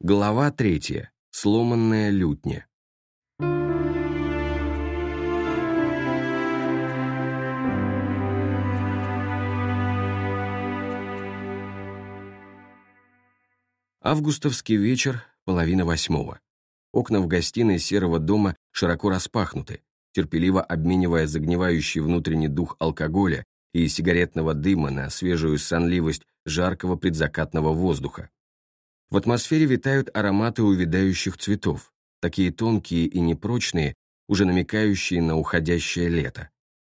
Глава третья. Сломанная лютня. Августовский вечер, половина восьмого. Окна в гостиной серого дома широко распахнуты, терпеливо обменивая загнивающий внутренний дух алкоголя и сигаретного дыма на свежую сонливость жаркого предзакатного воздуха. В атмосфере витают ароматы увядающих цветов, такие тонкие и непрочные, уже намекающие на уходящее лето.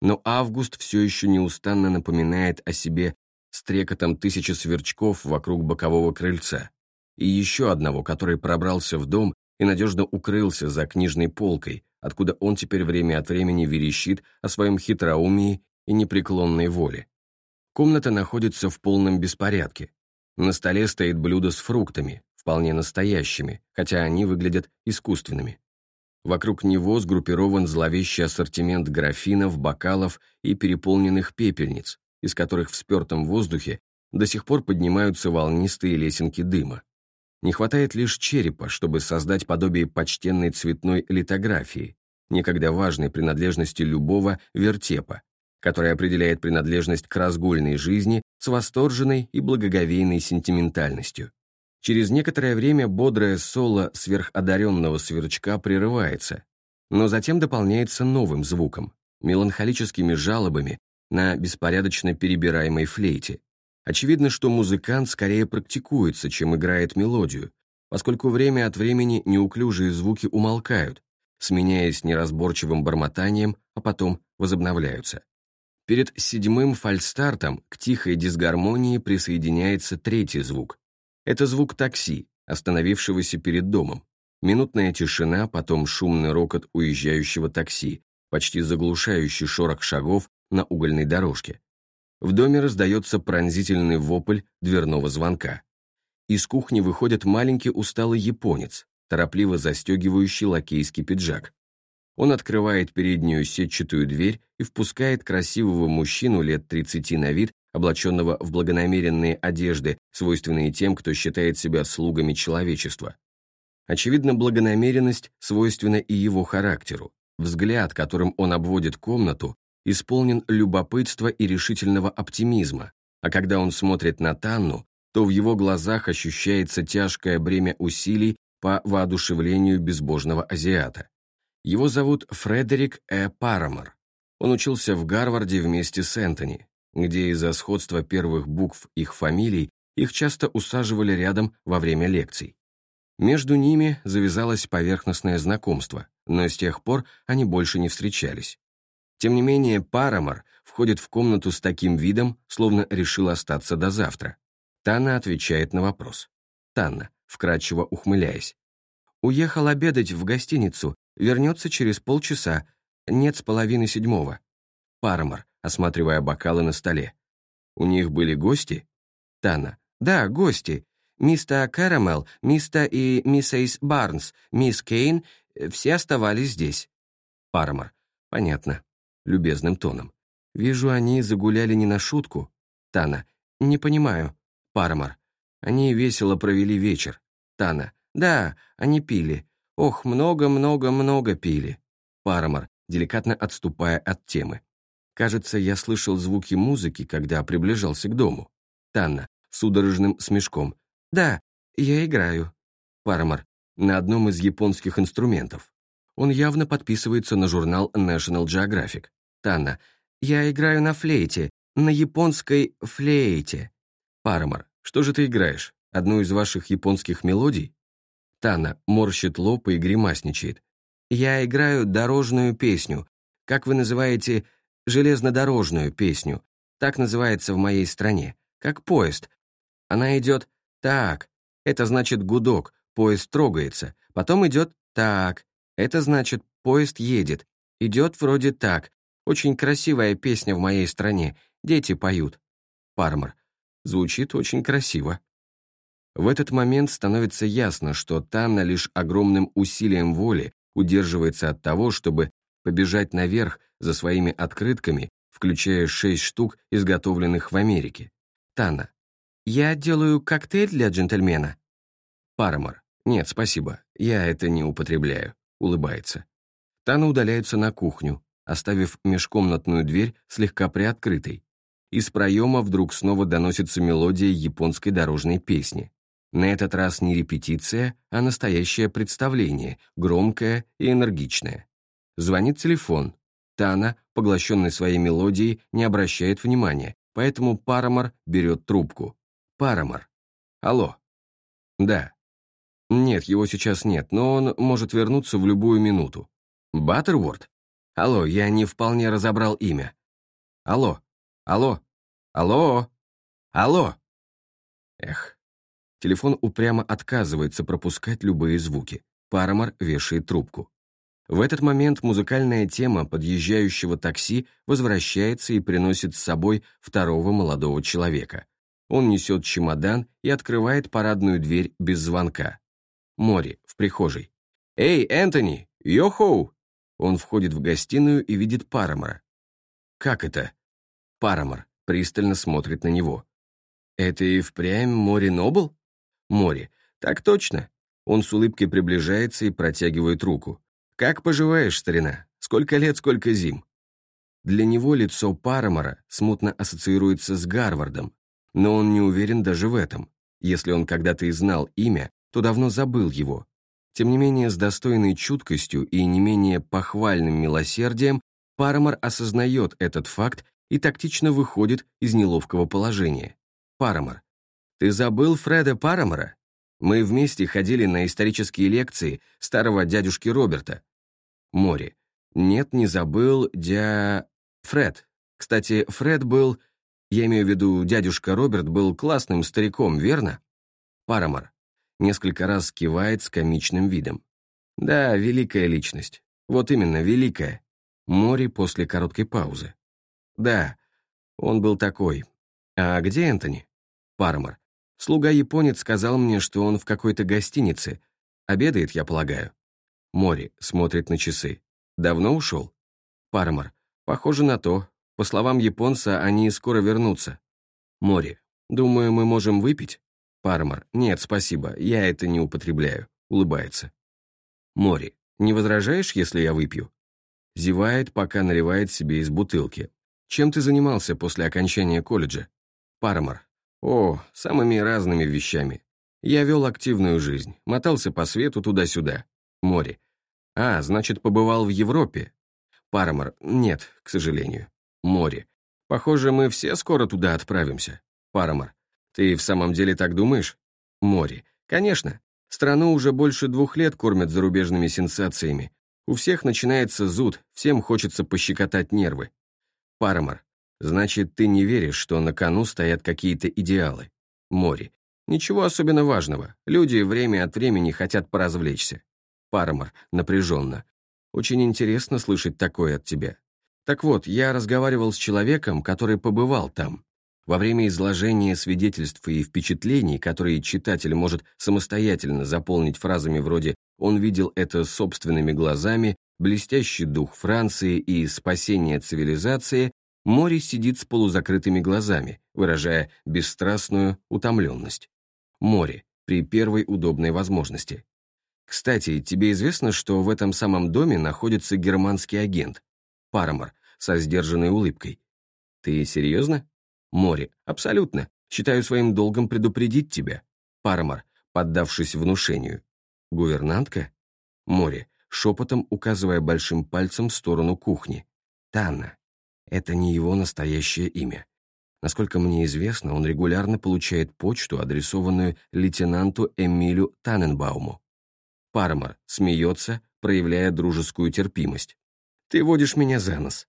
Но август все еще неустанно напоминает о себе стрекотом тысячи сверчков вокруг бокового крыльца, и еще одного, который пробрался в дом и надежно укрылся за книжной полкой, откуда он теперь время от времени верещит о своем хитроумии и непреклонной воле. Комната находится в полном беспорядке. На столе стоит блюдо с фруктами, вполне настоящими, хотя они выглядят искусственными. Вокруг него сгруппирован зловещий ассортимент графинов, бокалов и переполненных пепельниц, из которых в спертом воздухе до сих пор поднимаются волнистые лесенки дыма. Не хватает лишь черепа, чтобы создать подобие почтенной цветной литографии, некогда важной принадлежности любого вертепа, которая определяет принадлежность к разгульной жизни с восторженной и благоговейной сентиментальностью. Через некоторое время бодрое соло сверходаренного сверчка прерывается, но затем дополняется новым звуком, меланхолическими жалобами на беспорядочно перебираемой флейте, Очевидно, что музыкант скорее практикуется, чем играет мелодию, поскольку время от времени неуклюжие звуки умолкают, сменяясь неразборчивым бормотанием, а потом возобновляются. Перед седьмым фальстартом к тихой дисгармонии присоединяется третий звук. Это звук такси, остановившегося перед домом. Минутная тишина, потом шумный рокот уезжающего такси, почти заглушающий шорох шагов на угольной дорожке. В доме раздается пронзительный вопль дверного звонка. Из кухни выходит маленький усталый японец, торопливо застегивающий лакейский пиджак. Он открывает переднюю сетчатую дверь и впускает красивого мужчину лет 30 на вид, облаченного в благонамеренные одежды, свойственные тем, кто считает себя слугами человечества. Очевидно, благонамеренность свойственна и его характеру. Взгляд, которым он обводит комнату, исполнен любопытства и решительного оптимизма, а когда он смотрит на Танну, то в его глазах ощущается тяжкое бремя усилий по воодушевлению безбожного азиата. Его зовут Фредерик Э. Парамор. Он учился в Гарварде вместе с Энтони, где из-за сходства первых букв их фамилий их часто усаживали рядом во время лекций. Между ними завязалось поверхностное знакомство, но с тех пор они больше не встречались. Тем не менее, Парамор входит в комнату с таким видом, словно решил остаться до завтра. Танна отвечает на вопрос. Танна, вкрадчиво ухмыляясь. «Уехал обедать в гостиницу, вернется через полчаса, нет с половины седьмого». Парамор, осматривая бокалы на столе. «У них были гости?» Танна. «Да, гости. Мистер Кэрэмэл, мистер и миссис Барнс, мисс Кейн, все оставались здесь». Парамор. «Понятно любезным тоном. «Вижу, они загуляли не на шутку». Тана. «Не понимаю». Парамар. «Они весело провели вечер». Тана. «Да, они пили. Ох, много-много-много пили». Парамар, деликатно отступая от темы. «Кажется, я слышал звуки музыки, когда приближался к дому». Танна, судорожным смешком. «Да, я играю». Парамар, на одном из японских инструментов. Он явно подписывается на журнал National Geographic. Танна. «Я играю на флейте, на японской флейте». Парамор. «Что же ты играешь? Одну из ваших японских мелодий?» Тана морщит лоб и гримасничает. «Я играю дорожную песню. Как вы называете железнодорожную песню? Так называется в моей стране. Как поезд. Она идет так. Это значит гудок, поезд трогается. Потом идет так. Это значит поезд едет. Идет вроде так. Очень красивая песня в моей стране. Дети поют. Пармер. Звучит очень красиво. В этот момент становится ясно, что Танна лишь огромным усилием воли удерживается от того, чтобы побежать наверх за своими открытками, включая шесть штук, изготовленных в Америке. Танна. «Я делаю коктейль для джентльмена». Парамор. «Нет, спасибо, я это не употребляю», — улыбается. Тана удаляется на кухню, оставив межкомнатную дверь слегка приоткрытой. Из проема вдруг снова доносится мелодия японской дорожной песни. На этот раз не репетиция, а настоящее представление, громкое и энергичное. Звонит телефон. Тана, поглощенный своей мелодией, не обращает внимания, поэтому Парамор берет трубку. Парамор. Алло. Да. Нет, его сейчас нет, но он может вернуться в любую минуту. Баттерворд? Алло, я не вполне разобрал имя. Алло. Алло. Алло. Алло. Эх. Телефон упрямо отказывается пропускать любые звуки. Парамор вешает трубку. В этот момент музыкальная тема подъезжающего такси возвращается и приносит с собой второго молодого человека. Он несет чемодан и открывает парадную дверь без звонка. Мори в прихожей. «Эй, Энтони! Йо-хоу!» Он входит в гостиную и видит Парамора. «Как это?» Парамор пристально смотрит на него. «Это и впрямь Мори Нобл?» Мори. «Так точно». Он с улыбкой приближается и протягивает руку. «Как поживаешь, старина? Сколько лет, сколько зим?» Для него лицо Парамора смутно ассоциируется с Гарвардом, но он не уверен даже в этом. Если он когда-то и знал имя, то давно забыл его. Тем не менее, с достойной чуткостью и не менее похвальным милосердием Парамор осознает этот факт и тактично выходит из неловкого положения. Парамор. «Ты забыл Фреда Парамора? Мы вместе ходили на исторические лекции старого дядюшки Роберта». Мори. «Нет, не забыл, дя... Фред. Кстати, Фред был... Я имею в виду, дядюшка Роберт был классным стариком, верно?» Парамор. Несколько раз кивает с комичным видом. «Да, великая личность. Вот именно, великая». Мори после короткой паузы. «Да, он был такой. А где Энтони?» Пармор. Слуга-японец сказал мне, что он в какой-то гостинице. Обедает, я полагаю. Мори смотрит на часы. Давно ушел? Пармор. Похоже на то. По словам японца, они скоро вернутся. Мори. Думаю, мы можем выпить? Пармор. Нет, спасибо, я это не употребляю. Улыбается. Мори. Не возражаешь, если я выпью? Зевает, пока наливает себе из бутылки. Чем ты занимался после окончания колледжа? Пармор. О, самыми разными вещами. Я вел активную жизнь, мотался по свету туда-сюда. Море. А, значит, побывал в Европе? Пармор. Нет, к сожалению. Море. Похоже, мы все скоро туда отправимся. Пармор. Ты в самом деле так думаешь? Море. Конечно. Страну уже больше двух лет кормят зарубежными сенсациями. У всех начинается зуд, всем хочется пощекотать нервы. Парамор. Значит, ты не веришь, что на кону стоят какие-то идеалы. Мори. Ничего особенно важного. Люди время от времени хотят поразвлечься. Парамор. Напряженно. Очень интересно слышать такое от тебя. Так вот, я разговаривал с человеком, который побывал там. Во время изложения свидетельств и впечатлений, которые читатель может самостоятельно заполнить фразами вроде «он видел это собственными глазами», «блестящий дух Франции» и «спасение цивилизации», Мори сидит с полузакрытыми глазами, выражая бесстрастную утомленность. Мори, при первой удобной возможности. Кстати, тебе известно, что в этом самом доме находится германский агент? Парамор, со сдержанной улыбкой. Ты серьезно? Мори, абсолютно. Считаю своим долгом предупредить тебя. Пармар, поддавшись внушению. Гувернантка? Мори, шепотом указывая большим пальцем в сторону кухни. Танна. Это не его настоящее имя. Насколько мне известно, он регулярно получает почту, адресованную лейтенанту Эмилю Таненбауму. Пармар смеется, проявляя дружескую терпимость. «Ты водишь меня за нос».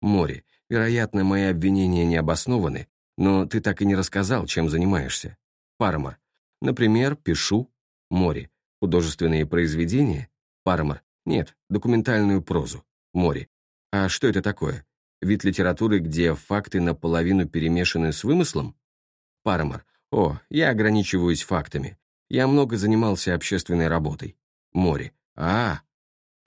Мори, Вероятно, мои обвинения не обоснованы, но ты так и не рассказал, чем занимаешься. Пармар. Например, пишу. Море. Художественные произведения? Пармар. Нет, документальную прозу. Море. А что это такое? Вид литературы, где факты наполовину перемешаны с вымыслом? Пармар. О, я ограничиваюсь фактами. Я много занимался общественной работой. Море. А,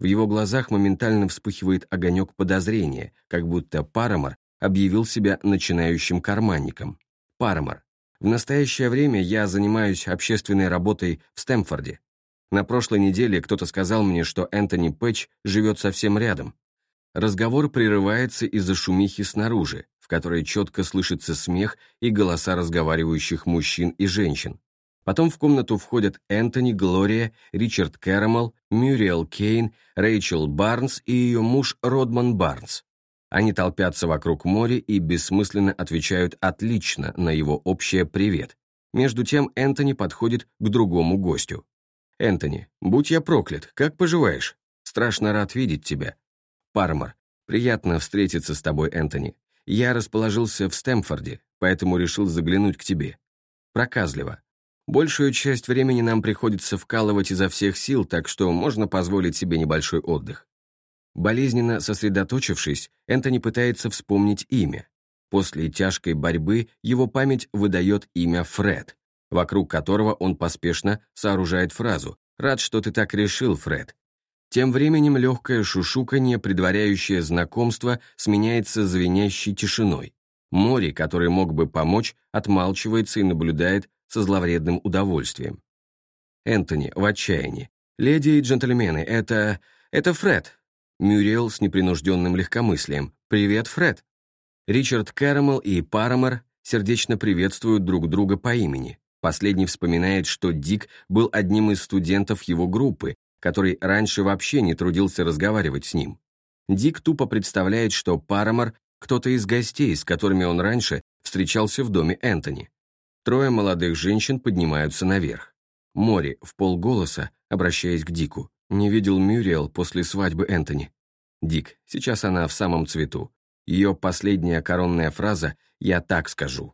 в его глазах моментально вспыхивает огонек подозрения, как будто Парамор объявил себя начинающим карманником. Парамор. В настоящее время я занимаюсь общественной работой в Стэмфорде. На прошлой неделе кто-то сказал мне, что Энтони Пэтч живет совсем рядом. Разговор прерывается из-за шумихи снаружи, в которой четко слышится смех и голоса разговаривающих мужчин и женщин. Потом в комнату входят Энтони, Глория, Ричард Кэрэмэл, Мюриэл Кейн, Рэйчел Барнс и ее муж Родман Барнс. Они толпятся вокруг моря и бессмысленно отвечают «отлично» на его общее «привет». Между тем Энтони подходит к другому гостю. «Энтони, будь я проклят, как поживаешь? Страшно рад видеть тебя». Пармор, приятно встретиться с тобой, Энтони. Я расположился в Стэмфорде, поэтому решил заглянуть к тебе. Проказливо. Большую часть времени нам приходится вкалывать изо всех сил, так что можно позволить себе небольшой отдых. Болезненно сосредоточившись, Энтони пытается вспомнить имя. После тяжкой борьбы его память выдает имя Фред, вокруг которого он поспешно сооружает фразу «Рад, что ты так решил, Фред». Тем временем легкое шушуканье, предваряющее знакомство, сменяется звенящей тишиной. Море, который мог бы помочь, отмалчивается и наблюдает со зловредным удовольствием. Энтони в отчаянии. «Леди и джентльмены, это... это Фред». Мюрриел с непринужденным легкомыслием. «Привет, Фред». Ричард Кэрэмэл и Парамор сердечно приветствуют друг друга по имени. Последний вспоминает, что Дик был одним из студентов его группы, который раньше вообще не трудился разговаривать с ним. Дик тупо представляет, что Парамор — кто-то из гостей, с которыми он раньше встречался в доме Энтони. Трое молодых женщин поднимаются наверх. Мори в полголоса, обращаясь к Дику, не видел Мюриэл после свадьбы Энтони. Дик, сейчас она в самом цвету. Ее последняя коронная фраза «я так скажу».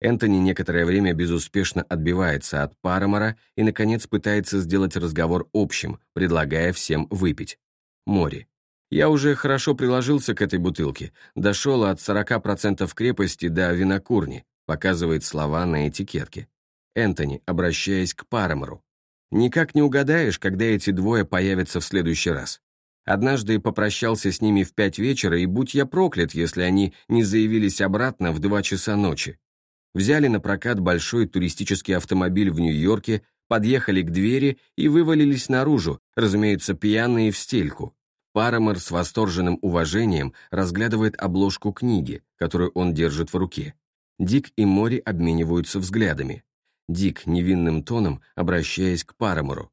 Энтони некоторое время безуспешно отбивается от Парамора и, наконец, пытается сделать разговор общим, предлагая всем выпить. Мори. Я уже хорошо приложился к этой бутылке, дошел от 40% крепости до винокурни, показывает слова на этикетке. Энтони, обращаясь к Парамору. «Никак не угадаешь, когда эти двое появятся в следующий раз. Однажды попрощался с ними в пять вечера, и будь я проклят, если они не заявились обратно в два часа ночи. Взяли на прокат большой туристический автомобиль в Нью-Йорке, подъехали к двери и вывалились наружу, разумеется, пьяные в стельку. Парамор с восторженным уважением разглядывает обложку книги, которую он держит в руке. Дик и Мори обмениваются взглядами. Дик невинным тоном, обращаясь к Парамору.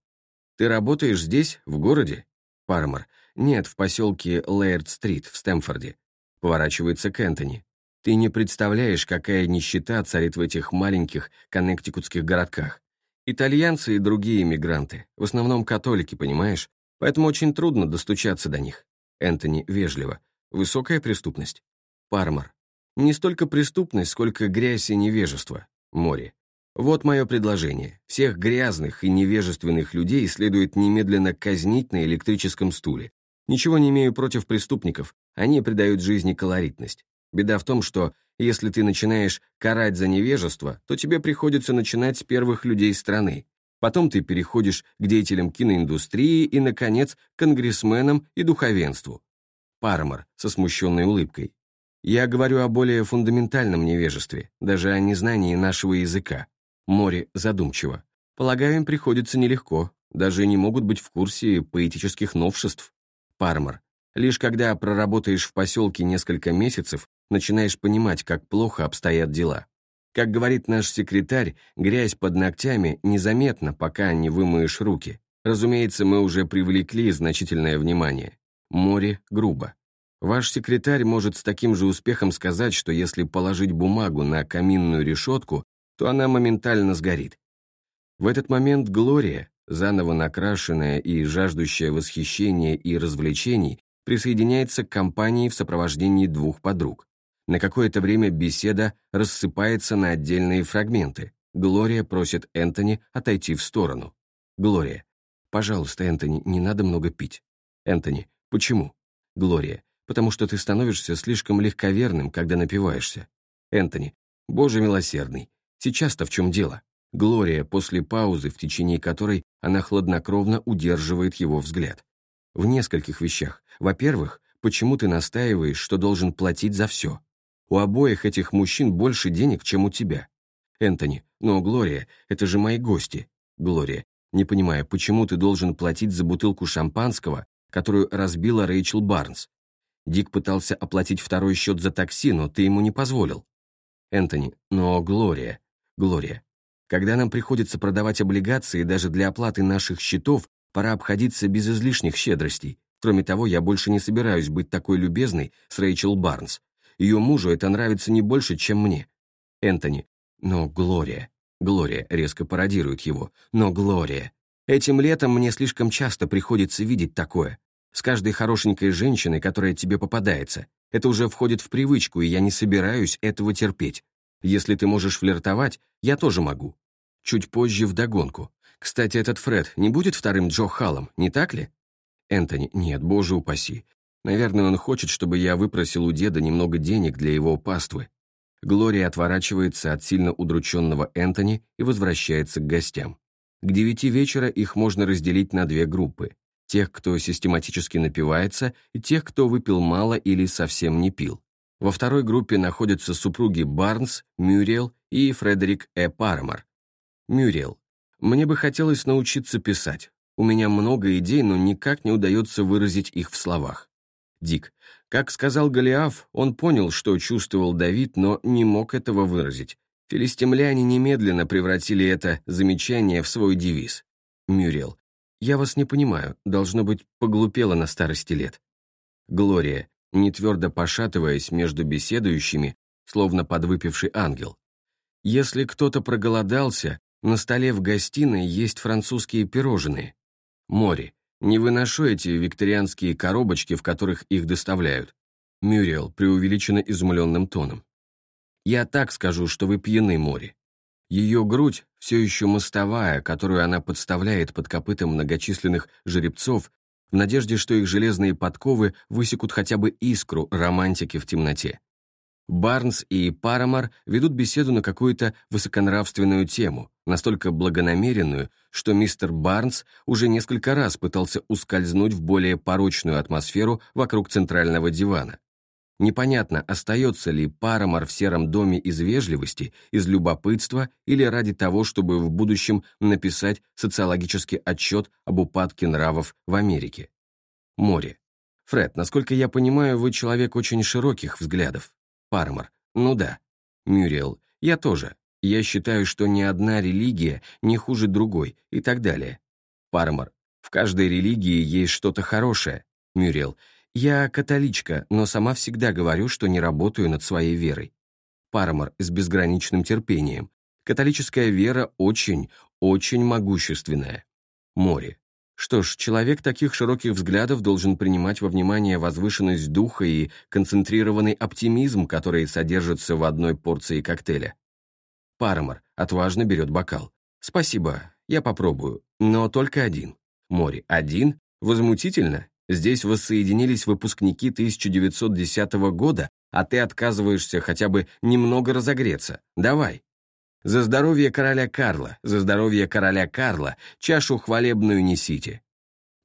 «Ты работаешь здесь, в городе?» Парамор. «Нет, в поселке Лейерд-стрит, в Стэмфорде». Поворачивается к Энтони. «Ты не представляешь, какая нищета царит в этих маленьких коннектикутских городках. Итальянцы и другие иммигранты, в основном католики, понимаешь? Поэтому очень трудно достучаться до них». Энтони вежливо. «Высокая преступность?» Пармор. Не столько преступность, сколько грязь и невежество. Море. Вот мое предложение. Всех грязных и невежественных людей следует немедленно казнить на электрическом стуле. Ничего не имею против преступников, они придают жизни колоритность. Беда в том, что если ты начинаешь карать за невежество, то тебе приходится начинать с первых людей страны. Потом ты переходишь к деятелям киноиндустрии и, наконец, к конгрессменам и духовенству. Пармор со смущенной улыбкой. Я говорю о более фундаментальном невежестве, даже о незнании нашего языка. Море задумчиво. Полагаю, им приходится нелегко, даже не могут быть в курсе поэтических новшеств. Пармор. Лишь когда проработаешь в поселке несколько месяцев, начинаешь понимать, как плохо обстоят дела. Как говорит наш секретарь, грязь под ногтями незаметна, пока не вымоешь руки. Разумеется, мы уже привлекли значительное внимание. Море грубо. Ваш секретарь может с таким же успехом сказать, что если положить бумагу на каминную решетку, то она моментально сгорит. В этот момент Глория, заново накрашенная и жаждущая восхищения и развлечений, присоединяется к компании в сопровождении двух подруг. На какое-то время беседа рассыпается на отдельные фрагменты. Глория просит Энтони отойти в сторону. Глория. «Пожалуйста, Энтони, не надо много пить». Энтони. «Почему?» Глория потому что ты становишься слишком легковерным, когда напиваешься. Энтони, боже милосердный, сейчас-то в чем дело? Глория после паузы, в течение которой она хладнокровно удерживает его взгляд. В нескольких вещах. Во-первых, почему ты настаиваешь, что должен платить за все? У обоих этих мужчин больше денег, чем у тебя. Энтони, но, Глория, это же мои гости. Глория, Не понимаю, почему ты должен платить за бутылку шампанского, которую разбила Рэйчел Барнс? Дик пытался оплатить второй счет за такси, но ты ему не позволил. Энтони, но Глория, Глория, когда нам приходится продавать облигации даже для оплаты наших счетов, пора обходиться без излишних щедростей. Кроме того, я больше не собираюсь быть такой любезной с Рэйчел Барнс. Ее мужу это нравится не больше, чем мне. Энтони, но Глория. Глория резко пародирует его. Но Глория. Этим летом мне слишком часто приходится видеть такое. С каждой хорошенькой женщиной, которая тебе попадается. Это уже входит в привычку, и я не собираюсь этого терпеть. Если ты можешь флиртовать, я тоже могу. Чуть позже вдогонку. Кстати, этот Фред не будет вторым Джо Халлом, не так ли? Энтони, нет, боже упаси. Наверное, он хочет, чтобы я выпросил у деда немного денег для его паствы. Глория отворачивается от сильно удрученного Энтони и возвращается к гостям. К девяти вечера их можно разделить на две группы. Тех, кто систематически напивается, и тех, кто выпил мало или совсем не пил. Во второй группе находятся супруги Барнс, Мюрриел и Фредерик Э. Пармар. Мюрриел. Мне бы хотелось научиться писать. У меня много идей, но никак не удается выразить их в словах. Дик. Как сказал Голиаф, он понял, что чувствовал Давид, но не мог этого выразить. Филистимляне немедленно превратили это замечание в свой девиз. Мюрриел. «Я вас не понимаю, должно быть, поглупела на старости лет». Глория, не твердо пошатываясь между беседующими, словно подвыпивший ангел. «Если кто-то проголодался, на столе в гостиной есть французские пирожные. Море. Не выношу эти викторианские коробочки, в которых их доставляют. Мюрриел преувеличенно изумленным тоном. Я так скажу, что вы пьяны, море. Ее грудь все еще мостовая, которую она подставляет под копытом многочисленных жеребцов, в надежде, что их железные подковы высекут хотя бы искру романтики в темноте. Барнс и Парамар ведут беседу на какую-то высоконравственную тему, настолько благонамеренную, что мистер Барнс уже несколько раз пытался ускользнуть в более порочную атмосферу вокруг центрального дивана. Непонятно, остается ли Парамар в сером доме из вежливости, из любопытства или ради того, чтобы в будущем написать социологический отчет об упадке нравов в Америке. Море. Фред, насколько я понимаю, вы человек очень широких взглядов. Пармар. Ну да. Мюрриел. Я тоже. Я считаю, что ни одна религия не хуже другой и так далее. Пармар. В каждой религии есть что-то хорошее. Мюрриел. Я католичка, но сама всегда говорю, что не работаю над своей верой. Пармар с безграничным терпением. Католическая вера очень, очень могущественная. Море. Что ж, человек таких широких взглядов должен принимать во внимание возвышенность духа и концентрированный оптимизм, которые содержатся в одной порции коктейля. Парамор отважно берет бокал. «Спасибо, я попробую, но только один». Море. «Один? Возмутительно. Здесь воссоединились выпускники 1910 года, а ты отказываешься хотя бы немного разогреться. Давай». За здоровье короля Карла, за здоровье короля Карла, чашу хвалебную несите.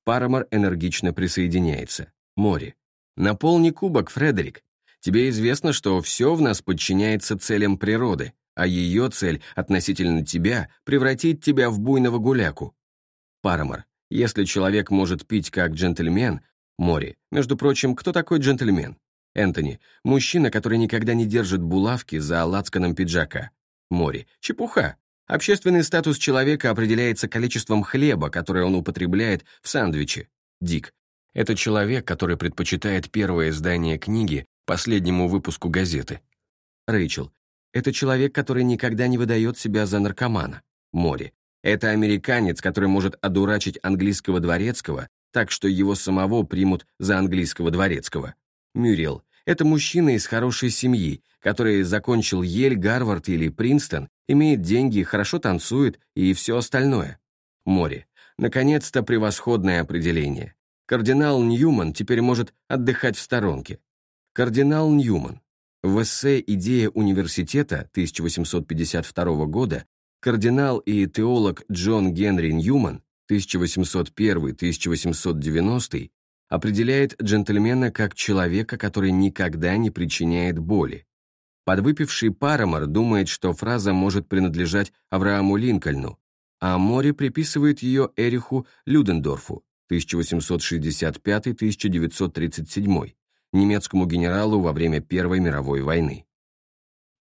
Парамор энергично присоединяется. Море. Наполни кубок, Фредерик. Тебе известно, что все в нас подчиняется целям природы, а ее цель относительно тебя — превратить тебя в буйного гуляку. Парамор. Если человек может пить как джентльмен, море. Между прочим, кто такой джентльмен? Энтони. Мужчина, который никогда не держит булавки за лацканом пиджака море. Чепуха. Общественный статус человека определяется количеством хлеба, которое он употребляет в сандвиче. Дик. Это человек, который предпочитает первое издание книги последнему выпуску газеты. Рэйчел. Это человек, который никогда не выдает себя за наркомана. Море. Это американец, который может одурачить английского дворецкого, так что его самого примут за английского дворецкого. Мюрриел. Это мужчина из хорошей семьи, который закончил Ель, Гарвард или Принстон, имеет деньги, хорошо танцует и все остальное. Море. Наконец-то превосходное определение. Кардинал Ньюман теперь может отдыхать в сторонке. Кардинал Ньюман. В эссе «Идея университета» 1852 года кардинал и теолог Джон Генри Ньюман 1801-1890 определяет джентльмена как человека, который никогда не причиняет боли. Подвыпивший Парамор думает, что фраза может принадлежать Аврааму Линкольну. а море приписывает ее Эриху Людендорфу 1865-1937, немецкому генералу во время Первой мировой войны.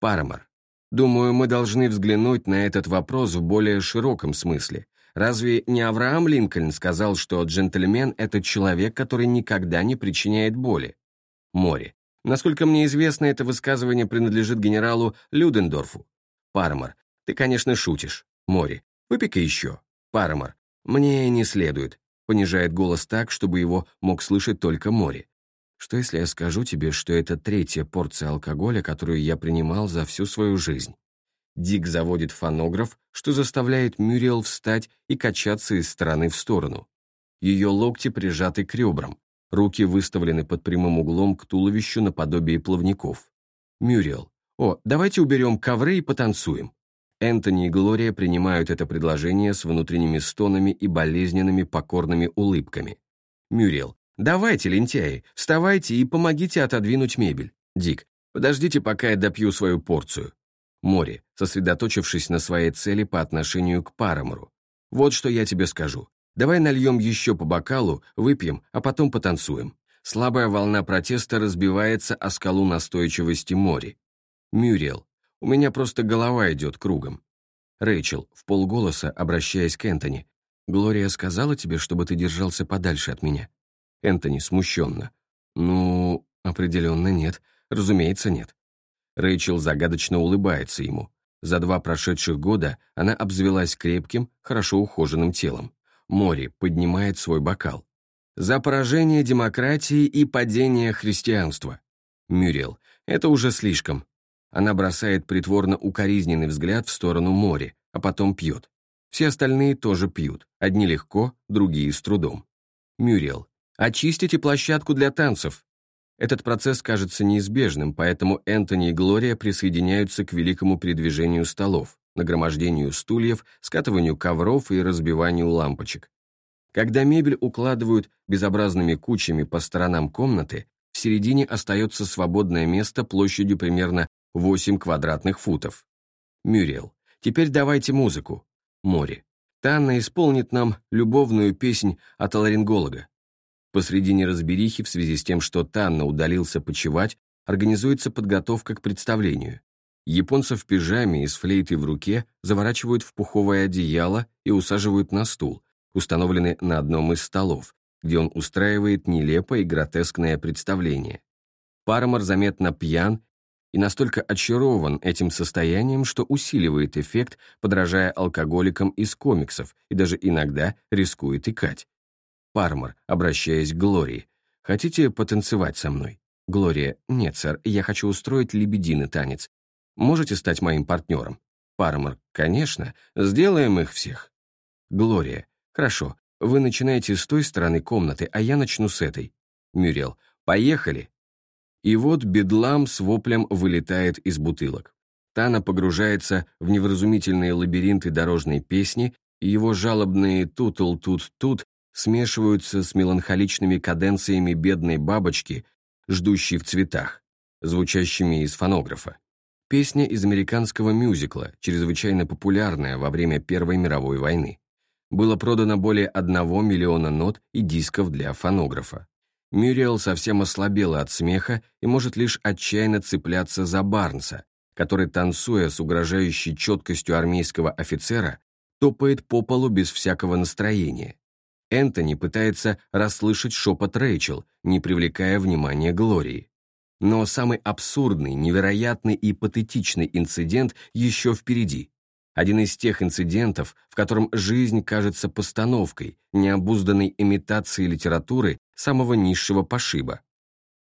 Парамар. Думаю, мы должны взглянуть на этот вопрос в более широком смысле. Разве не Авраам Линкольн сказал, что джентльмен — это человек, который никогда не причиняет боли? Море. Насколько мне известно, это высказывание принадлежит генералу Людендорфу. Парамар. Ты, конечно, шутишь. Море. Выпей-ка еще. Парамар. Мне не следует. Понижает голос так, чтобы его мог слышать только море. Что если я скажу тебе, что это третья порция алкоголя, которую я принимал за всю свою жизнь? Дик заводит фонограф, что заставляет Мюриел встать и качаться из стороны в сторону. Ее локти прижаты к ребрам, руки выставлены под прямым углом к туловищу наподобие плавников. Мюриел. «О, давайте уберем ковры и потанцуем». Энтони и Глория принимают это предложение с внутренними стонами и болезненными покорными улыбками. Мюриел. «Давайте, лентяи, вставайте и помогите отодвинуть мебель». Дик, подождите, пока я допью свою порцию. Мори, сосредоточившись на своей цели по отношению к Парамору. Вот что я тебе скажу. Давай нальем еще по бокалу, выпьем, а потом потанцуем. Слабая волна протеста разбивается о скалу настойчивости Мори. Мюриел, у меня просто голова идет кругом. Рэйчел, в полголоса, обращаясь к Энтони. «Глория сказала тебе, чтобы ты держался подальше от меня?» Энтони смущенно. «Ну, определенно нет. Разумеется, нет». Рэйчел загадочно улыбается ему. За два прошедших года она обзавелась крепким, хорошо ухоженным телом. Мори поднимает свой бокал. «За поражение демократии и падение христианства». Мюрриел. «Это уже слишком». Она бросает притворно укоризненный взгляд в сторону моря, а потом пьет. Все остальные тоже пьют, одни легко, другие с трудом. Мюрриел. Очистите площадку для танцев. Этот процесс кажется неизбежным, поэтому Энтони и Глория присоединяются к великому передвижению столов, нагромождению стульев, скатыванию ковров и разбиванию лампочек. Когда мебель укладывают безобразными кучами по сторонам комнаты, в середине остается свободное место площадью примерно 8 квадратных футов. Мюрриел. Теперь давайте музыку. Море. Танна исполнит нам любовную песнь от аларинголога. Посреди неразберихи в связи с тем, что Танна удалился почевать, организуется подготовка к представлению. Японцев в пижаме и с флейтой в руке заворачивают в пуховое одеяло и усаживают на стул, установленный на одном из столов, где он устраивает нелепое и гротескное представление. Парамор заметно пьян и настолько очарован этим состоянием, что усиливает эффект, подражая алкоголикам из комиксов и даже иногда рискует икать. Пармор, обращаясь к Глории. «Хотите потанцевать со мной?» Глория. «Нет, сэр, я хочу устроить лебединый танец. Можете стать моим партнером?» Пармор. «Конечно, сделаем их всех». Глория. «Хорошо, вы начинаете с той стороны комнаты, а я начну с этой». Мюрел. «Поехали!» И вот бедлам с воплем вылетает из бутылок. Тана погружается в невразумительные лабиринты дорожной песни, и его жалобные «тутл-тут-тут» смешиваются с меланхоличными каденциями бедной бабочки, ждущей в цветах, звучащими из фонографа. Песня из американского мюзикла, чрезвычайно популярная во время Первой мировой войны. Было продано более одного миллиона нот и дисков для фонографа. Мюриэл совсем ослабела от смеха и может лишь отчаянно цепляться за Барнса, который, танцуя с угрожающей четкостью армейского офицера, топает по полу без всякого настроения, Энтони пытается расслышать шепот Рэйчел, не привлекая внимания Глории. Но самый абсурдный, невероятный и патетичный инцидент еще впереди. Один из тех инцидентов, в котором жизнь кажется постановкой, необузданной имитацией литературы самого низшего пошиба.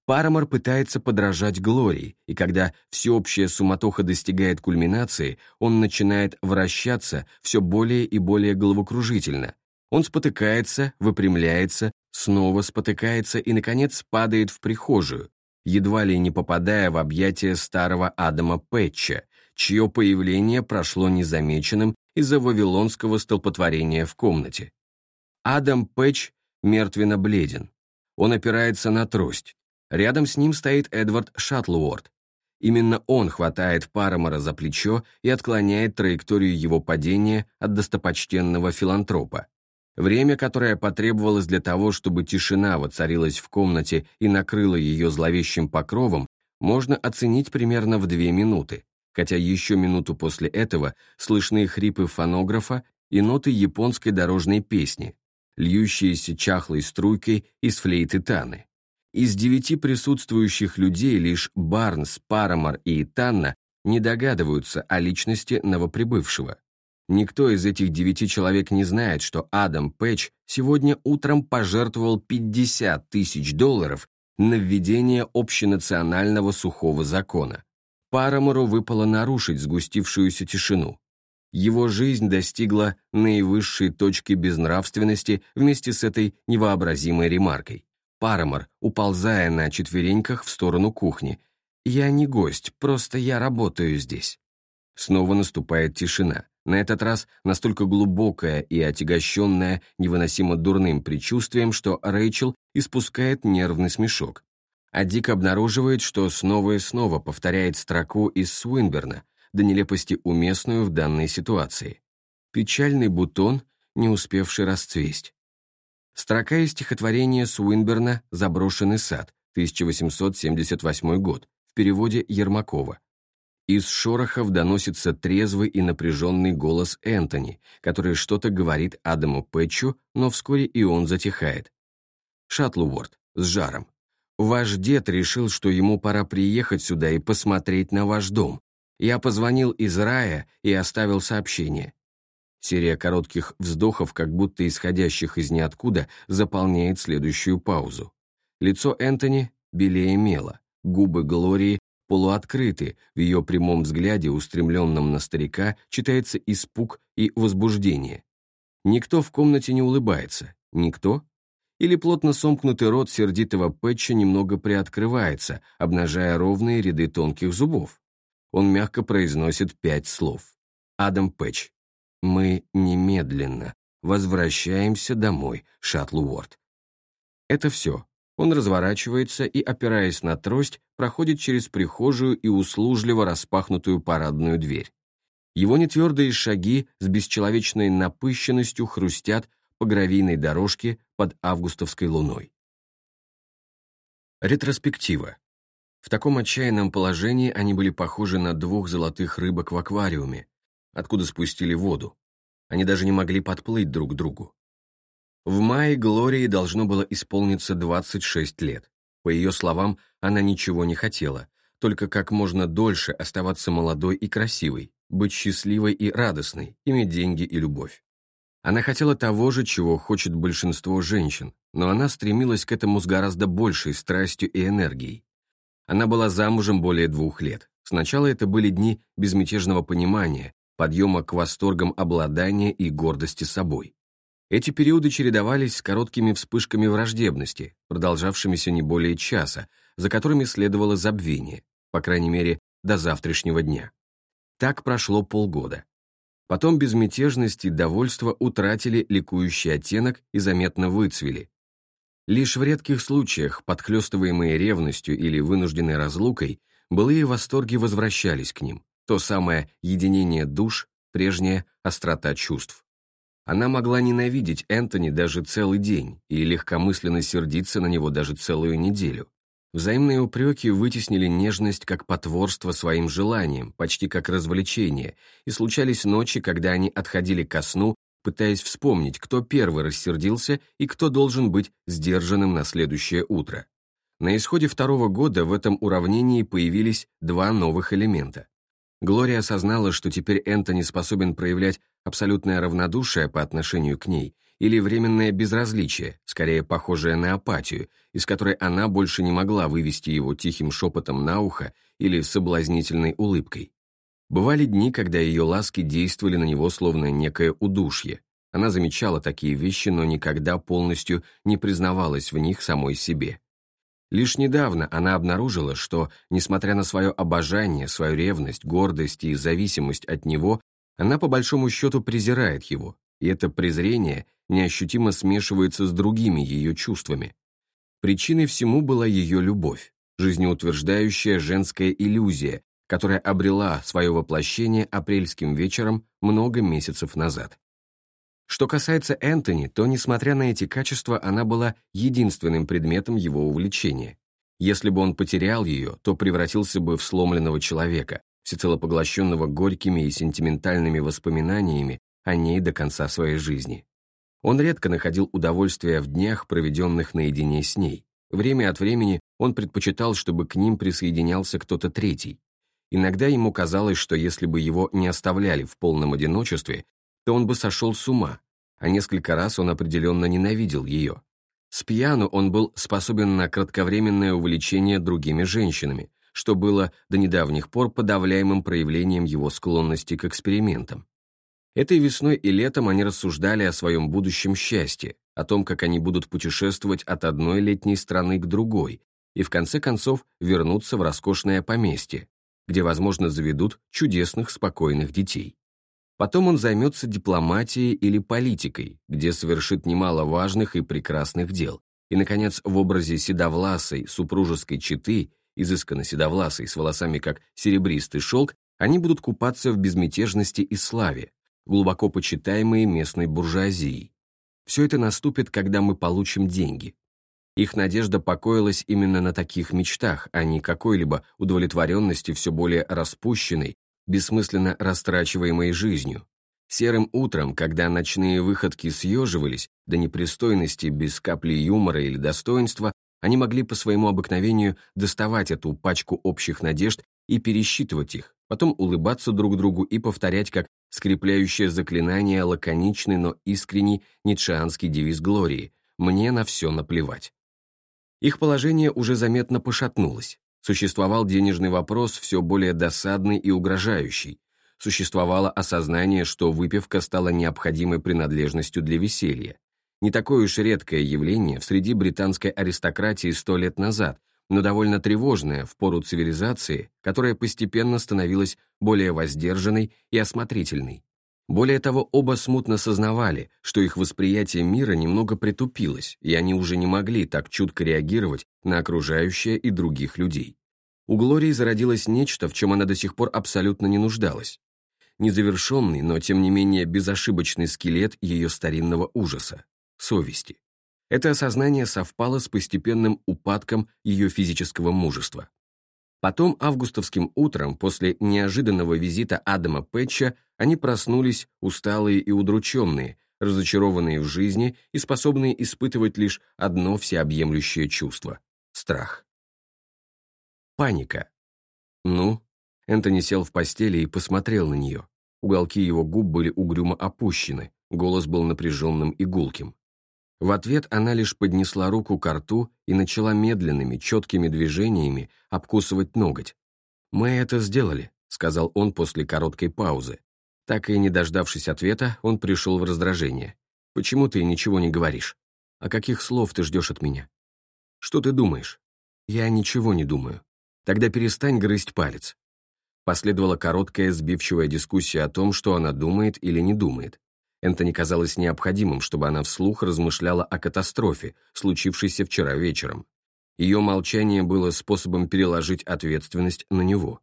Парамор пытается подражать Глории, и когда всеобщая суматоха достигает кульминации, он начинает вращаться все более и более головокружительно, он спотыкается, выпрямляется, снова спотыкается и, наконец, падает в прихожую, едва ли не попадая в объятия старого Адама Пэтча, чье появление прошло незамеченным из-за вавилонского столпотворения в комнате. Адам Пэтч мертвенно бледен. Он опирается на трость. Рядом с ним стоит Эдвард Шаттлуорд. Именно он хватает Парамора за плечо и отклоняет траекторию его падения от достопочтенного филантропа. Время, которое потребовалось для того, чтобы тишина воцарилась в комнате и накрыла ее зловещим покровом, можно оценить примерно в две минуты, хотя еще минуту после этого слышны хрипы фонографа и ноты японской дорожной песни, льющиеся чахлой струйкой из флейты Таны. Из девяти присутствующих людей лишь Барнс, Парамор и Танна не догадываются о личности новоприбывшего. Никто из этих девяти человек не знает, что Адам Пэтч сегодня утром пожертвовал 50 тысяч долларов на введение общенационального сухого закона. Парамору выпало нарушить сгустившуюся тишину. Его жизнь достигла наивысшей точки безнравственности вместе с этой невообразимой ремаркой. Парамор, уползая на четвереньках в сторону кухни. «Я не гость, просто я работаю здесь». Снова наступает тишина. На этот раз настолько глубокая и отягощенная невыносимо дурным предчувствием, что Рэйчел испускает нервный смешок. А Дик обнаруживает, что снова и снова повторяет строку из Суинберна, до нелепости уместную в данной ситуации. Печальный бутон, не успевший расцвесть. Строка из стихотворения Суинберна «Заброшенный сад», 1878 год, в переводе Ермакова. Из шорохов доносится трезвый и напряженный голос Энтони, который что-то говорит Адаму Пэтчу, но вскоре и он затихает. Шатлуворд, с жаром. «Ваш дед решил, что ему пора приехать сюда и посмотреть на ваш дом. Я позвонил из рая и оставил сообщение. Серия коротких вздохов, как будто исходящих из ниоткуда, заполняет следующую паузу. Лицо Энтони белее мела, губы Глории полуоткрыты, в ее прямом взгляде, устремленном на старика, читается испуг и возбуждение. Никто в комнате не улыбается. Никто? Или плотно сомкнутый рот сердитого Пэтча немного приоткрывается, обнажая ровные ряды тонких зубов. Он мягко произносит пять слов. Адам Пэтч. Мы немедленно возвращаемся домой, Шатлуорд. Это все. Он разворачивается и, опираясь на трость, проходит через прихожую и услужливо распахнутую парадную дверь. Его нетвердые шаги с бесчеловечной напыщенностью хрустят по гравийной дорожке под августовской луной. Ретроспектива. В таком отчаянном положении они были похожи на двух золотых рыбок в аквариуме, откуда спустили воду. Они даже не могли подплыть друг к другу. В мае Глории должно было исполниться 26 лет. По ее словам, она ничего не хотела, только как можно дольше оставаться молодой и красивой, быть счастливой и радостной, иметь деньги и любовь. Она хотела того же, чего хочет большинство женщин, но она стремилась к этому с гораздо большей страстью и энергией. Она была замужем более двух лет. Сначала это были дни безмятежного понимания, подъема к восторгам обладания и гордости собой. Эти периоды чередовались с короткими вспышками враждебности, продолжавшимися не более часа, за которыми следовало забвение, по крайней мере, до завтрашнего дня. Так прошло полгода. Потом безмятежность и довольство утратили ликующий оттенок и заметно выцвели. Лишь в редких случаях, подхлестываемые ревностью или вынужденной разлукой, былые восторги возвращались к ним то самое единение душ, прежняя острота чувств. Она могла ненавидеть Энтони даже целый день и легкомысленно сердиться на него даже целую неделю. Взаимные упреки вытеснили нежность как потворство своим желаниям, почти как развлечение, и случались ночи, когда они отходили ко сну, пытаясь вспомнить, кто первый рассердился и кто должен быть сдержанным на следующее утро. На исходе второго года в этом уравнении появились два новых элемента. Глория осознала, что теперь Энтони способен проявлять абсолютное равнодушие по отношению к ней или временное безразличие, скорее похожее на апатию, из которой она больше не могла вывести его тихим шепотом на ухо или соблазнительной улыбкой. Бывали дни, когда ее ласки действовали на него словно некое удушье. Она замечала такие вещи, но никогда полностью не признавалась в них самой себе. Лишь недавно она обнаружила, что, несмотря на свое обожание, свою ревность, гордость и зависимость от него, она по большому счету презирает его, и это презрение неощутимо смешивается с другими ее чувствами. Причиной всему была ее любовь, жизнеутверждающая женская иллюзия, которая обрела свое воплощение апрельским вечером много месяцев назад. Что касается Энтони, то, несмотря на эти качества, она была единственным предметом его увлечения. Если бы он потерял ее, то превратился бы в сломленного человека, всецело поглощенного горькими и сентиментальными воспоминаниями о ней до конца своей жизни. Он редко находил удовольствие в днях, проведенных наедине с ней. Время от времени он предпочитал, чтобы к ним присоединялся кто-то третий. Иногда ему казалось, что если бы его не оставляли в полном одиночестве, то он бы сошел с ума, а несколько раз он определенно ненавидел ее. С пьяну он был способен на кратковременное увлечение другими женщинами, что было до недавних пор подавляемым проявлением его склонности к экспериментам. Этой весной и летом они рассуждали о своем будущем счастье, о том, как они будут путешествовать от одной летней страны к другой, и в конце концов вернуться в роскошное поместье, где, возможно, заведут чудесных спокойных детей. Потом он займется дипломатией или политикой, где совершит немало важных и прекрасных дел. И, наконец, в образе седовласой супружеской четы, изысканно седовласой, с волосами как серебристый шелк, они будут купаться в безмятежности и славе, глубоко почитаемые местной буржуазией. Все это наступит, когда мы получим деньги. Их надежда покоилась именно на таких мечтах, а не какой-либо удовлетворенности все более распущенной бессмысленно растрачиваемой жизнью. Серым утром, когда ночные выходки съеживались до непристойности без капли юмора или достоинства, они могли по своему обыкновению доставать эту пачку общих надежд и пересчитывать их, потом улыбаться друг другу и повторять как скрепляющее заклинание лаконичный, но искренний ницшеанский девиз Глории «Мне на все наплевать». Их положение уже заметно пошатнулось. Существовал денежный вопрос все более досадный и угрожающий. Существовало осознание, что выпивка стала необходимой принадлежностью для веселья. Не такое уж редкое явление в среди британской аристократии сто лет назад, но довольно тревожное в пору цивилизации, которая постепенно становилась более воздержанной и осмотрительной. Более того, оба смутно сознавали, что их восприятие мира немного притупилось, и они уже не могли так чутко реагировать на окружающее и других людей. У Глории зародилось нечто, в чем она до сих пор абсолютно не нуждалась. Незавершенный, но тем не менее безошибочный скелет ее старинного ужаса — совести. Это осознание совпало с постепенным упадком ее физического мужества. Потом августовским утром, после неожиданного визита Адама Пэтча, они проснулись усталые и удрученные, разочарованные в жизни и способные испытывать лишь одно всеобъемлющее чувство — страх. Паника. «Ну?» Энтони сел в постели и посмотрел на нее. Уголки его губ были угрюмо опущены, голос был напряженным и гулким. В ответ она лишь поднесла руку к рту и начала медленными, четкими движениями обкусывать ноготь. «Мы это сделали», — сказал он после короткой паузы. Так и не дождавшись ответа, он пришел в раздражение. «Почему ты ничего не говоришь? А каких слов ты ждешь от меня? Что ты думаешь?» «Я ничего не думаю. Тогда перестань грызть палец». Последовала короткая сбивчивая дискуссия о том, что она думает или не думает. Энтони казалось необходимым, чтобы она вслух размышляла о катастрофе, случившейся вчера вечером. Ее молчание было способом переложить ответственность на него.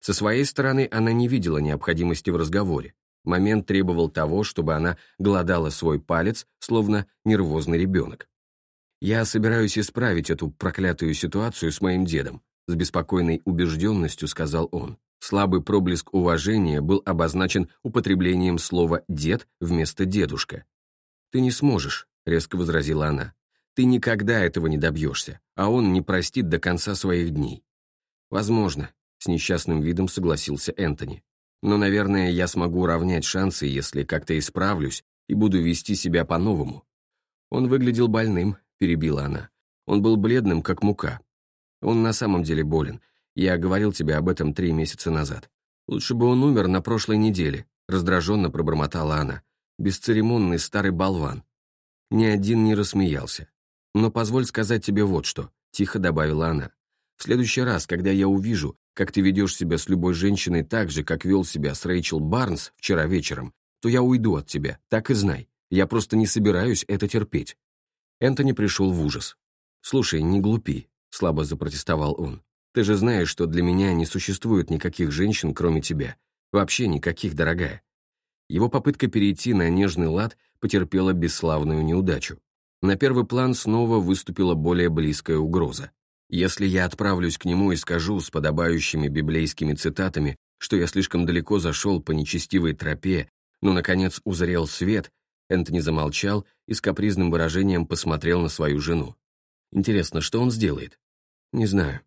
Со своей стороны она не видела необходимости в разговоре. Момент требовал того, чтобы она гладала свой палец, словно нервозный ребенок. «Я собираюсь исправить эту проклятую ситуацию с моим дедом», с беспокойной убежденностью сказал он. Слабый проблеск уважения был обозначен употреблением слова «дед» вместо «дедушка». «Ты не сможешь», — резко возразила она. «Ты никогда этого не добьешься, а он не простит до конца своих дней». «Возможно», — с несчастным видом согласился Энтони. «Но, наверное, я смогу уравнять шансы, если как-то исправлюсь и буду вести себя по-новому». «Он выглядел больным», — перебила она. «Он был бледным, как мука. Он на самом деле болен, я говорил тебе об этом три месяца назад. Лучше бы он умер на прошлой неделе, раздраженно пробормотала она. Бесцеремонный старый болван. Ни один не рассмеялся. Но позволь сказать тебе вот что, тихо добавила она. В следующий раз, когда я увижу, как ты ведешь себя с любой женщиной так же, как вел себя с Рэйчел Барнс вчера вечером, то я уйду от тебя, так и знай. Я просто не собираюсь это терпеть. Энтони пришел в ужас. «Слушай, не глупи. слабо запротестовал он. «Ты же знаешь, что для меня не существует никаких женщин, кроме тебя. Вообще никаких, дорогая». Его попытка перейти на нежный лад потерпела бесславную неудачу. На первый план снова выступила более близкая угроза. Если я отправлюсь к нему и скажу с подобающими библейскими цитатами, что я слишком далеко зашел по нечестивой тропе, но, наконец, узрел свет, Энтони замолчал и с капризным выражением посмотрел на свою жену. Интересно, что он сделает? Не знаю.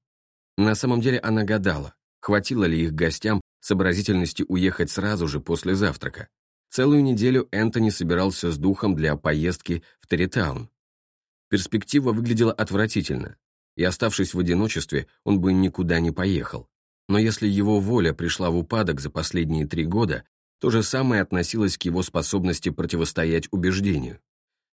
На самом деле она гадала, хватило ли их гостям сообразительности уехать сразу же после завтрака. Целую неделю Энтони собирался с духом для поездки в Территаун. Перспектива выглядела отвратительно, и оставшись в одиночестве, он бы никуда не поехал. Но если его воля пришла в упадок за последние три года, то же самое относилось к его способности противостоять убеждению.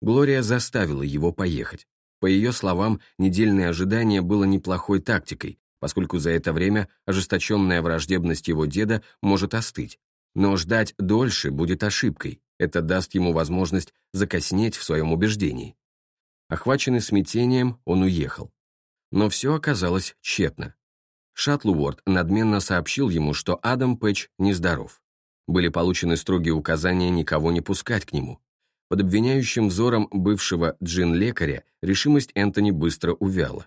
Глория заставила его поехать. По ее словам, недельное ожидание было неплохой тактикой, поскольку за это время ожесточенная враждебность его деда может остыть. Но ждать дольше будет ошибкой, это даст ему возможность закоснеть в своем убеждении. Охваченный смятением, он уехал. Но все оказалось тщетно. Шатлуорд надменно сообщил ему, что Адам Пэтч нездоров. Были получены строгие указания никого не пускать к нему. Под обвиняющим взором бывшего джин-лекаря решимость Энтони быстро увяла.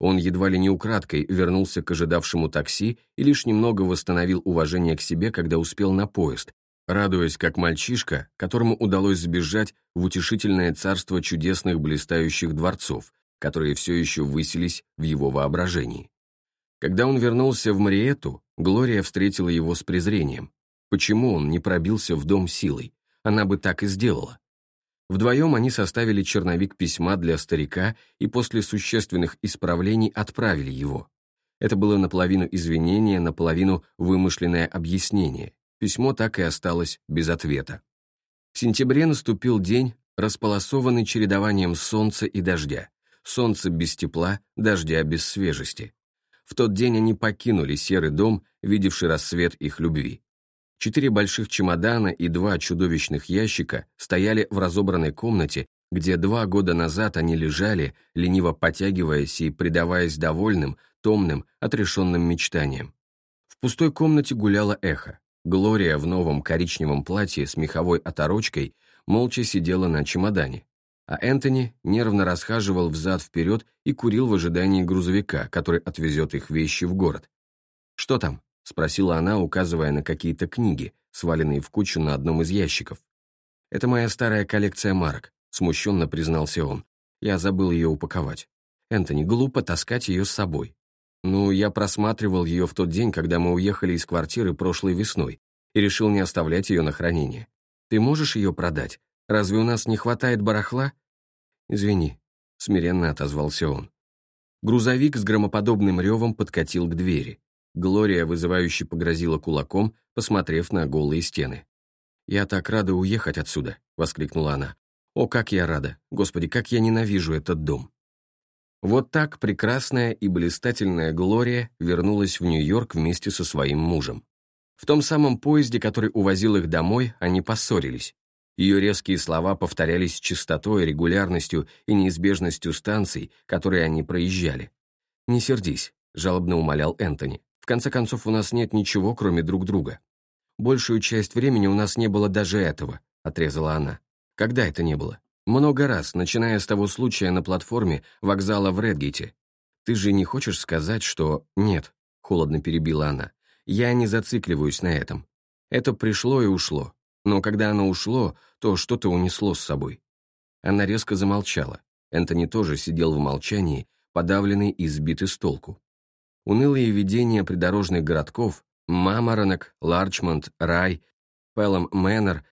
Он едва ли не украдкой вернулся к ожидавшему такси и лишь немного восстановил уважение к себе, когда успел на поезд, радуясь как мальчишка, которому удалось сбежать в утешительное царство чудесных блистающих дворцов, которые все еще высились в его воображении. Когда он вернулся в Мариету, Глория встретила его с презрением. Почему он не пробился в дом силой? Она бы так и сделала. Вдвоем они составили черновик письма для старика и после существенных исправлений отправили его. Это было наполовину извинение, наполовину вымышленное объяснение. Письмо так и осталось без ответа. В сентябре наступил день, располосованный чередованием солнца и дождя. Солнце без тепла, дождя без свежести. В тот день они покинули серый дом, видевший рассвет их любви. Четыре больших чемодана и два чудовищных ящика стояли в разобранной комнате, где два года назад они лежали, лениво потягиваясь и предаваясь довольным, томным, отрешенным мечтаниям. В пустой комнате гуляло эхо. Глория в новом коричневом платье с меховой оторочкой молча сидела на чемодане, а Энтони нервно расхаживал взад-вперед и курил в ожидании грузовика, который отвезет их вещи в город. «Что там?» — спросила она, указывая на какие-то книги, сваленные в кучу на одном из ящиков. «Это моя старая коллекция марок», — смущенно признался он. «Я забыл ее упаковать. Энтони, глупо таскать ее с собой. Ну, я просматривал ее в тот день, когда мы уехали из квартиры прошлой весной, и решил не оставлять ее на хранение. Ты можешь ее продать? Разве у нас не хватает барахла?» «Извини», — смиренно отозвался он. Грузовик с громоподобным ревом подкатил к двери. Глория вызывающе погрозила кулаком, посмотрев на голые стены. «Я так рада уехать отсюда!» — воскликнула она. «О, как я рада! Господи, как я ненавижу этот дом!» Вот так прекрасная и блистательная Глория вернулась в Нью-Йорк вместе со своим мужем. В том самом поезде, который увозил их домой, они поссорились. Ее резкие слова повторялись с частотой, регулярностью и неизбежностью станций, которые они проезжали. «Не сердись», — жалобно умолял Энтони. Конце концов, у нас нет ничего, кроме друг друга. Большую часть времени у нас не было даже этого, отрезала она. Когда это не было? Много раз, начиная с того случая на платформе вокзала в Редгейте. Ты же не хочешь сказать, что... Нет, холодно перебила она. Я не зацикливаюсь на этом. Это пришло и ушло. Но когда оно ушло, то что-то унесло с собой. Она резко замолчала. Энтони тоже сидел в молчании, подавленный и сбитый с толку. Унылые видения придорожных городков Маморонок, Ларчмонд, Рай, Пелом Мэннер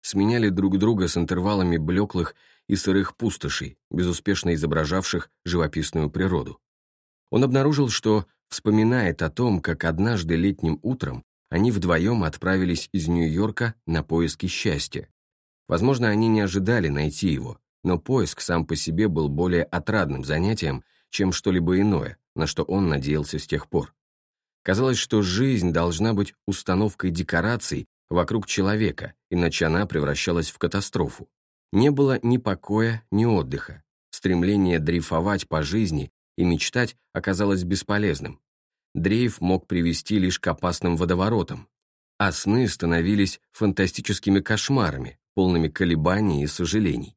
сменяли друг друга с интервалами блеклых и сырых пустошей, безуспешно изображавших живописную природу. Он обнаружил, что вспоминает о том, как однажды летним утром они вдвоем отправились из Нью-Йорка на поиски счастья. Возможно, они не ожидали найти его, но поиск сам по себе был более отрадным занятием, чем что-либо иное, на что он надеялся с тех пор. Казалось, что жизнь должна быть установкой декораций вокруг человека, иначе она превращалась в катастрофу. Не было ни покоя, ни отдыха. Стремление дрейфовать по жизни и мечтать оказалось бесполезным. Дрейф мог привести лишь к опасным водоворотам, а сны становились фантастическими кошмарами, полными колебаний и сожалений.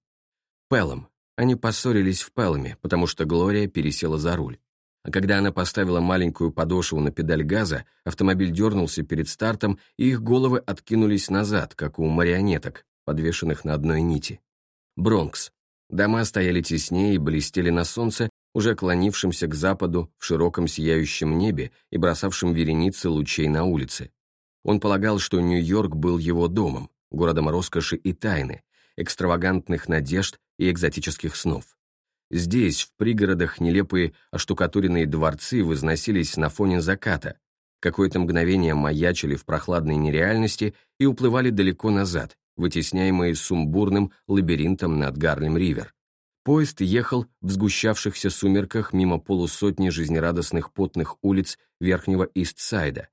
Пелом. Они поссорились в Пеломе, потому что Глория пересела за руль. А когда она поставила маленькую подошву на педаль газа, автомобиль дернулся перед стартом, и их головы откинулись назад, как у марионеток, подвешенных на одной нити. Бронкс. Дома стояли теснее и блестели на солнце, уже клонившемся к западу в широком сияющем небе и бросавшем вереницы лучей на улице. Он полагал, что Нью-Йорк был его домом, городом роскоши и тайны, экстравагантных надежд и экзотических снов. Здесь, в пригородах, нелепые оштукатуренные дворцы возносились на фоне заката, какое-то мгновение маячили в прохладной нереальности и уплывали далеко назад, вытесняемые сумбурным лабиринтом над Гарлем-Ривер. Поезд ехал в сгущавшихся сумерках мимо полусотни жизнерадостных потных улиц Верхнего Ист-Сайда,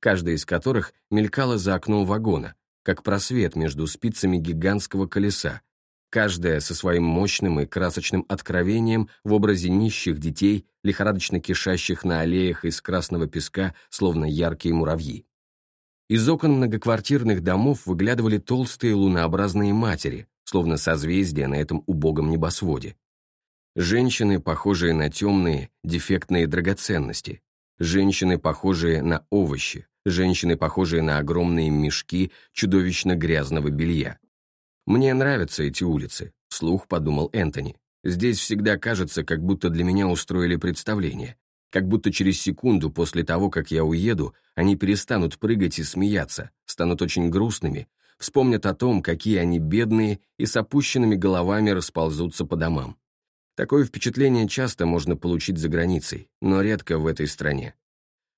каждая из которых мелькала за окном вагона, как просвет между спицами гигантского колеса, каждая со своим мощным и красочным откровением в образе нищих детей, лихорадочно кишащих на аллеях из красного песка, словно яркие муравьи. Из окон многоквартирных домов выглядывали толстые лунообразные матери, словно созвездия на этом убогом небосводе. Женщины, похожие на темные, дефектные драгоценности. Женщины, похожие на овощи. Женщины, похожие на огромные мешки чудовищно грязного белья. «Мне нравятся эти улицы», — вслух подумал Энтони. «Здесь всегда кажется, как будто для меня устроили представление. Как будто через секунду после того, как я уеду, они перестанут прыгать и смеяться, станут очень грустными, вспомнят о том, какие они бедные и с опущенными головами расползутся по домам. Такое впечатление часто можно получить за границей, но редко в этой стране.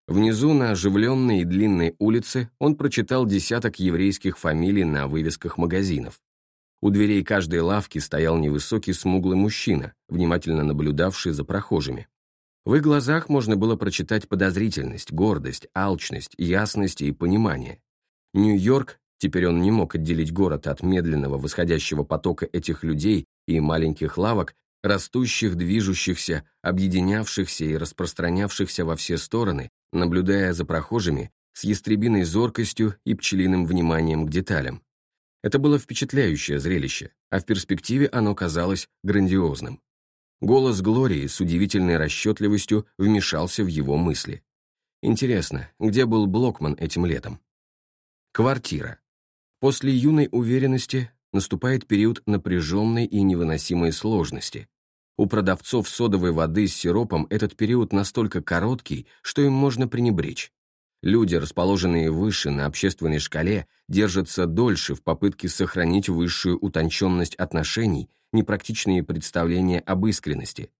Внизу, на оживленной и длинной улице, он прочитал десяток еврейских фамилий на вывесках магазинов. У дверей каждой лавки стоял невысокий смуглый мужчина, внимательно наблюдавший за прохожими. В их глазах можно было прочитать подозрительность, гордость, алчность, ясность и понимание. Нью-Йорк, теперь он не мог отделить город от медленного восходящего потока этих людей и маленьких лавок, растущих, движущихся, объединявшихся и распространявшихся во все стороны, наблюдая за прохожими с ястребиной зоркостью и пчелиным вниманием к деталям. Это было впечатляющее зрелище, а в перспективе оно казалось грандиозным. Голос Глории с удивительной расчетливостью вмешался в его мысли. Интересно, где был Блокман этим летом? Квартира. После юной уверенности наступает период напряженной и невыносимой сложности. У продавцов содовой воды с сиропом этот период настолько короткий, что им можно пренебречь. Люди, расположенные выше на общественной шкале, держатся дольше в попытке сохранить высшую утонченность отношений, непрактичные представления об искренности.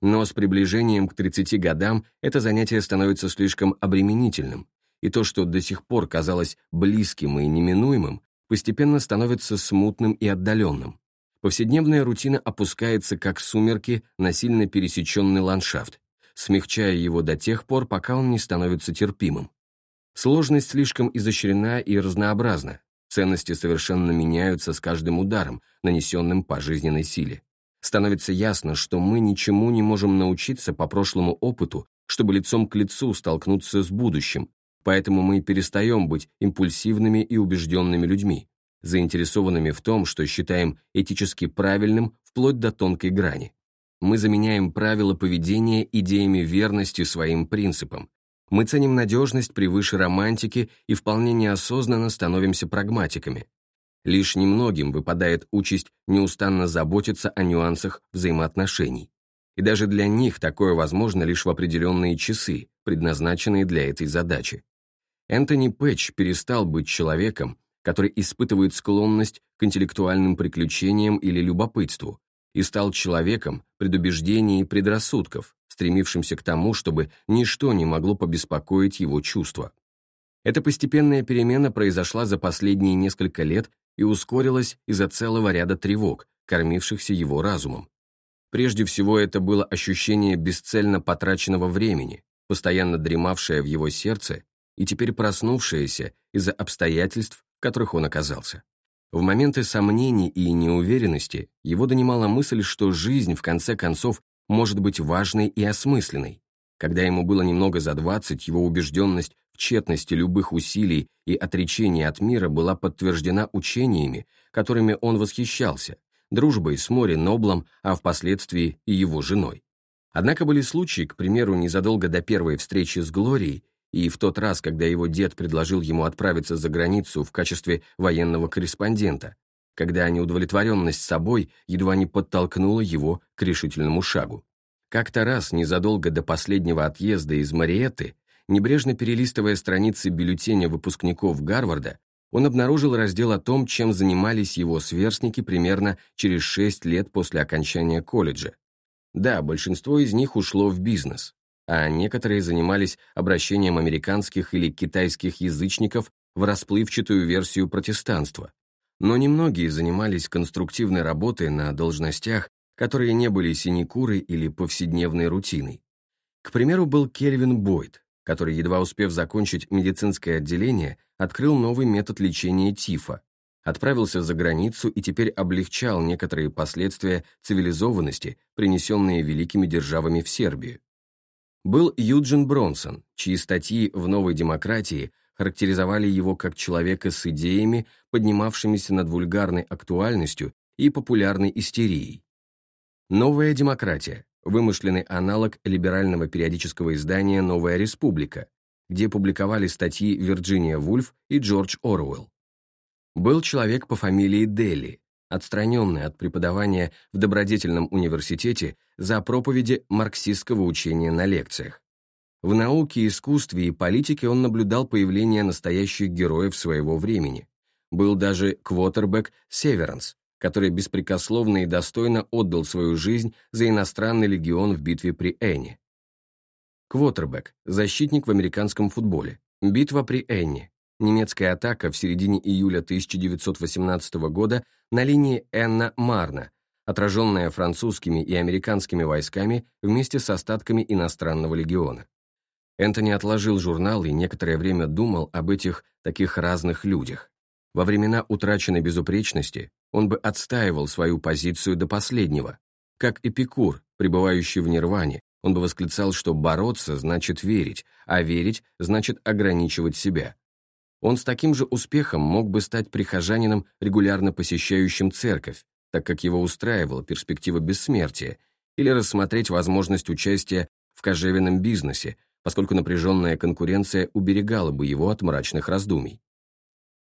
Но с приближением к 30 годам это занятие становится слишком обременительным, и то, что до сих пор казалось близким и неминуемым, постепенно становится смутным и отдаленным. Повседневная рутина опускается, как сумерки, на сильно пересеченный ландшафт, смягчая его до тех пор, пока он не становится терпимым. Сложность слишком изощрена и разнообразна. Ценности совершенно меняются с каждым ударом, нанесенным по жизненной силе. Становится ясно, что мы ничему не можем научиться по прошлому опыту, чтобы лицом к лицу столкнуться с будущим, поэтому мы перестаем быть импульсивными и убежденными людьми, заинтересованными в том, что считаем этически правильным вплоть до тонкой грани. Мы заменяем правила поведения идеями верности своим принципам, мы ценим надежность превыше романтики и вполне неосознанно становимся прагматиками. Лишь немногим выпадает участь неустанно заботиться о нюансах взаимоотношений. И даже для них такое возможно лишь в определенные часы, предназначенные для этой задачи. Энтони Пэтч перестал быть человеком, который испытывает склонность к интеллектуальным приключениям или любопытству, и стал человеком предубеждений и предрассудков, стремившимся к тому, чтобы ничто не могло побеспокоить его чувства. Эта постепенная перемена произошла за последние несколько лет и ускорилась из-за целого ряда тревог, кормившихся его разумом. Прежде всего, это было ощущение бесцельно потраченного времени, постоянно дремавшее в его сердце и теперь проснувшееся из-за обстоятельств, в которых он оказался. В моменты сомнений и неуверенности его донимала мысль, что жизнь, в конце концов, может быть важной и осмысленной. Когда ему было немного за 20, его убежденность в тщетности любых усилий и отречения от мира была подтверждена учениями, которыми он восхищался, дружбой с Мори Ноблом, а впоследствии и его женой. Однако были случаи, к примеру, незадолго до первой встречи с Глорией, и в тот раз, когда его дед предложил ему отправиться за границу в качестве военного корреспондента, когда неудовлетворенность собой едва не подтолкнула его к решительному шагу. Как-то раз, незадолго до последнего отъезда из Мариетты, небрежно перелистывая страницы бюллетеня выпускников Гарварда, он обнаружил раздел о том, чем занимались его сверстники примерно через шесть лет после окончания колледжа. Да, большинство из них ушло в бизнес, а некоторые занимались обращением американских или китайских язычников в расплывчатую версию протестанства, но немногие занимались конструктивной работой на должностях, которые не были синекурой или повседневной рутиной. К примеру, был Кельвин Бойд, который, едва успев закончить медицинское отделение, открыл новый метод лечения тифа, отправился за границу и теперь облегчал некоторые последствия цивилизованности, принесенные великими державами в Сербию. Был Юджин Бронсон, чьи статьи в «Новой демократии» характеризовали его как человека с идеями, поднимавшимися над вульгарной актуальностью и популярной истерией. «Новая демократия» — вымышленный аналог либерального периодического издания «Новая республика», где публиковали статьи Вирджиния Вульф и Джордж Оруэлл. Был человек по фамилии Дели, отстраненный от преподавания в добродетельном университете за проповеди марксистского учения на лекциях. В науке, искусстве и политике он наблюдал появление настоящих героев своего времени. Был даже квотербек Северанс, который беспрекословно и достойно отдал свою жизнь за иностранный легион в битве при Эне. Квотербек – защитник в американском футболе. Битва при Энне. Немецкая атака в середине июля 1918 года на линии Энна-Марна, отраженная французскими и американскими войсками вместе с остатками иностранного легиона. Энтони отложил журнал и некоторое время думал об этих таких разных людях. Во времена утраченной безупречности он бы отстаивал свою позицию до последнего. Как Эпикур, пребывающий в нирване, он бы восклицал, что бороться значит верить, а верить значит ограничивать себя. Он с таким же успехом мог бы стать прихожанином, регулярно посещающим церковь, так как его устраивала перспектива бессмертия, или рассмотреть возможность участия в кожевенном бизнесе, поскольку напряженная конкуренция уберегала бы его от мрачных раздумий.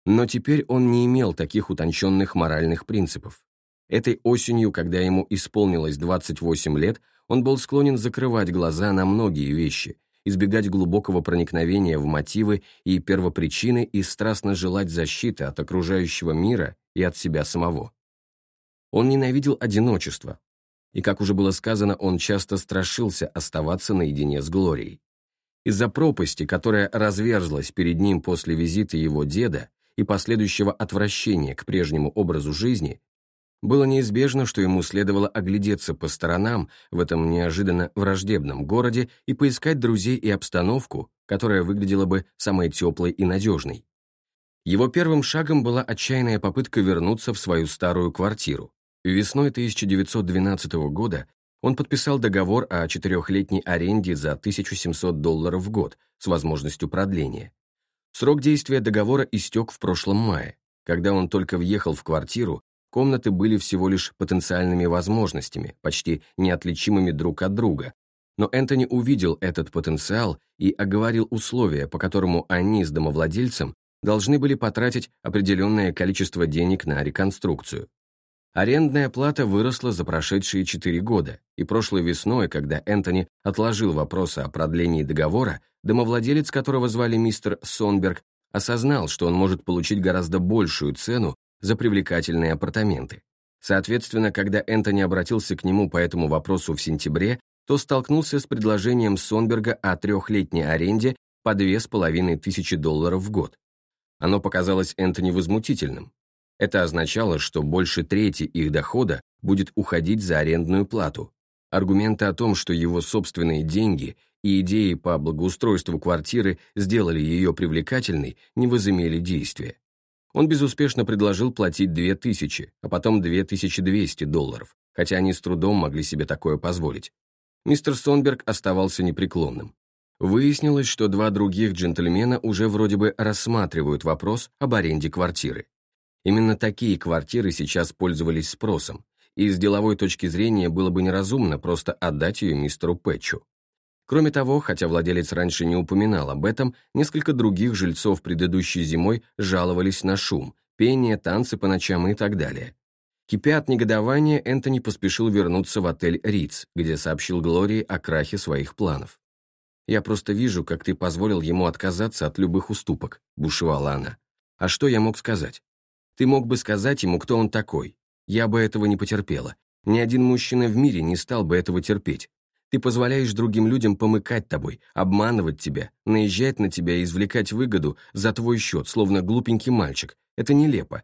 Но теперь он не имел таких утонченных моральных принципов. Этой осенью, когда ему исполнилось 28 лет, он был склонен закрывать глаза на многие вещи, избегать глубокого проникновения в мотивы и первопричины и страстно желать защиты от окружающего мира и от себя самого. Он ненавидел одиночество, и, как уже было сказано, он часто страшился оставаться наедине с Глорией. Из-за пропасти, которая разверзлась перед ним после визита его деда и последующего отвращения к прежнему образу жизни, было неизбежно, что ему следовало оглядеться по сторонам в этом неожиданно враждебном городе и поискать друзей и обстановку, которая выглядела бы самой теплой и надежной. Его первым шагом была отчаянная попытка вернуться в свою старую квартиру. Весной 1912 года он подписал договор о четырехлетней аренде за 1700 долларов в год с возможностью продления. Срок действия договора истек в прошлом мае. Когда он только въехал в квартиру, комнаты были всего лишь потенциальными возможностями, почти неотличимыми друг от друга. Но Энтони увидел этот потенциал и оговорил условия, по которому они с домовладельцем должны были потратить определенное количество денег на реконструкцию. Арендная плата выросла за прошедшие четыре года, и прошлой весной, когда Энтони отложил вопросы о продлении договора, домовладелец, которого звали мистер Сонберг, осознал, что он может получить гораздо большую цену за привлекательные апартаменты. Соответственно, когда Энтони обратился к нему по этому вопросу в сентябре, то столкнулся с предложением Сонберга о трехлетней аренде по две с половиной тысячи долларов в год. Оно показалось Энтони возмутительным, это означало, что больше трети их дохода будет уходить за арендную плату. Аргументы о том, что его собственные деньги и идеи по благоустройству квартиры сделали ее привлекательной, не возымели действия. Он безуспешно предложил платить 2000, а потом 2200 долларов, хотя они с трудом могли себе такое позволить. Мистер Сонберг оставался непреклонным. Выяснилось, что два других джентльмена уже вроде бы рассматривают вопрос об аренде квартиры. Именно такие квартиры сейчас пользовались спросом, и с деловой точки зрения было бы неразумно просто отдать ее мистеру Пэтчу. Кроме того, хотя владелец раньше не упоминал об этом, несколько других жильцов предыдущей зимой жаловались на шум, пение, танцы по ночам и так далее. Кипя от негодования, Энтони поспешил вернуться в отель «Риц», где сообщил Глории о крахе своих планов. «Я просто вижу, как ты позволил ему отказаться от любых уступок», — бушевала она. «А что я мог сказать? Ты мог бы сказать ему, кто он такой. Я бы этого не потерпела. Ни один мужчина в мире не стал бы этого терпеть. Ты позволяешь другим людям помыкать тобой, обманывать тебя, наезжать на тебя и извлекать выгоду за твой счет, словно глупенький мальчик. Это нелепо.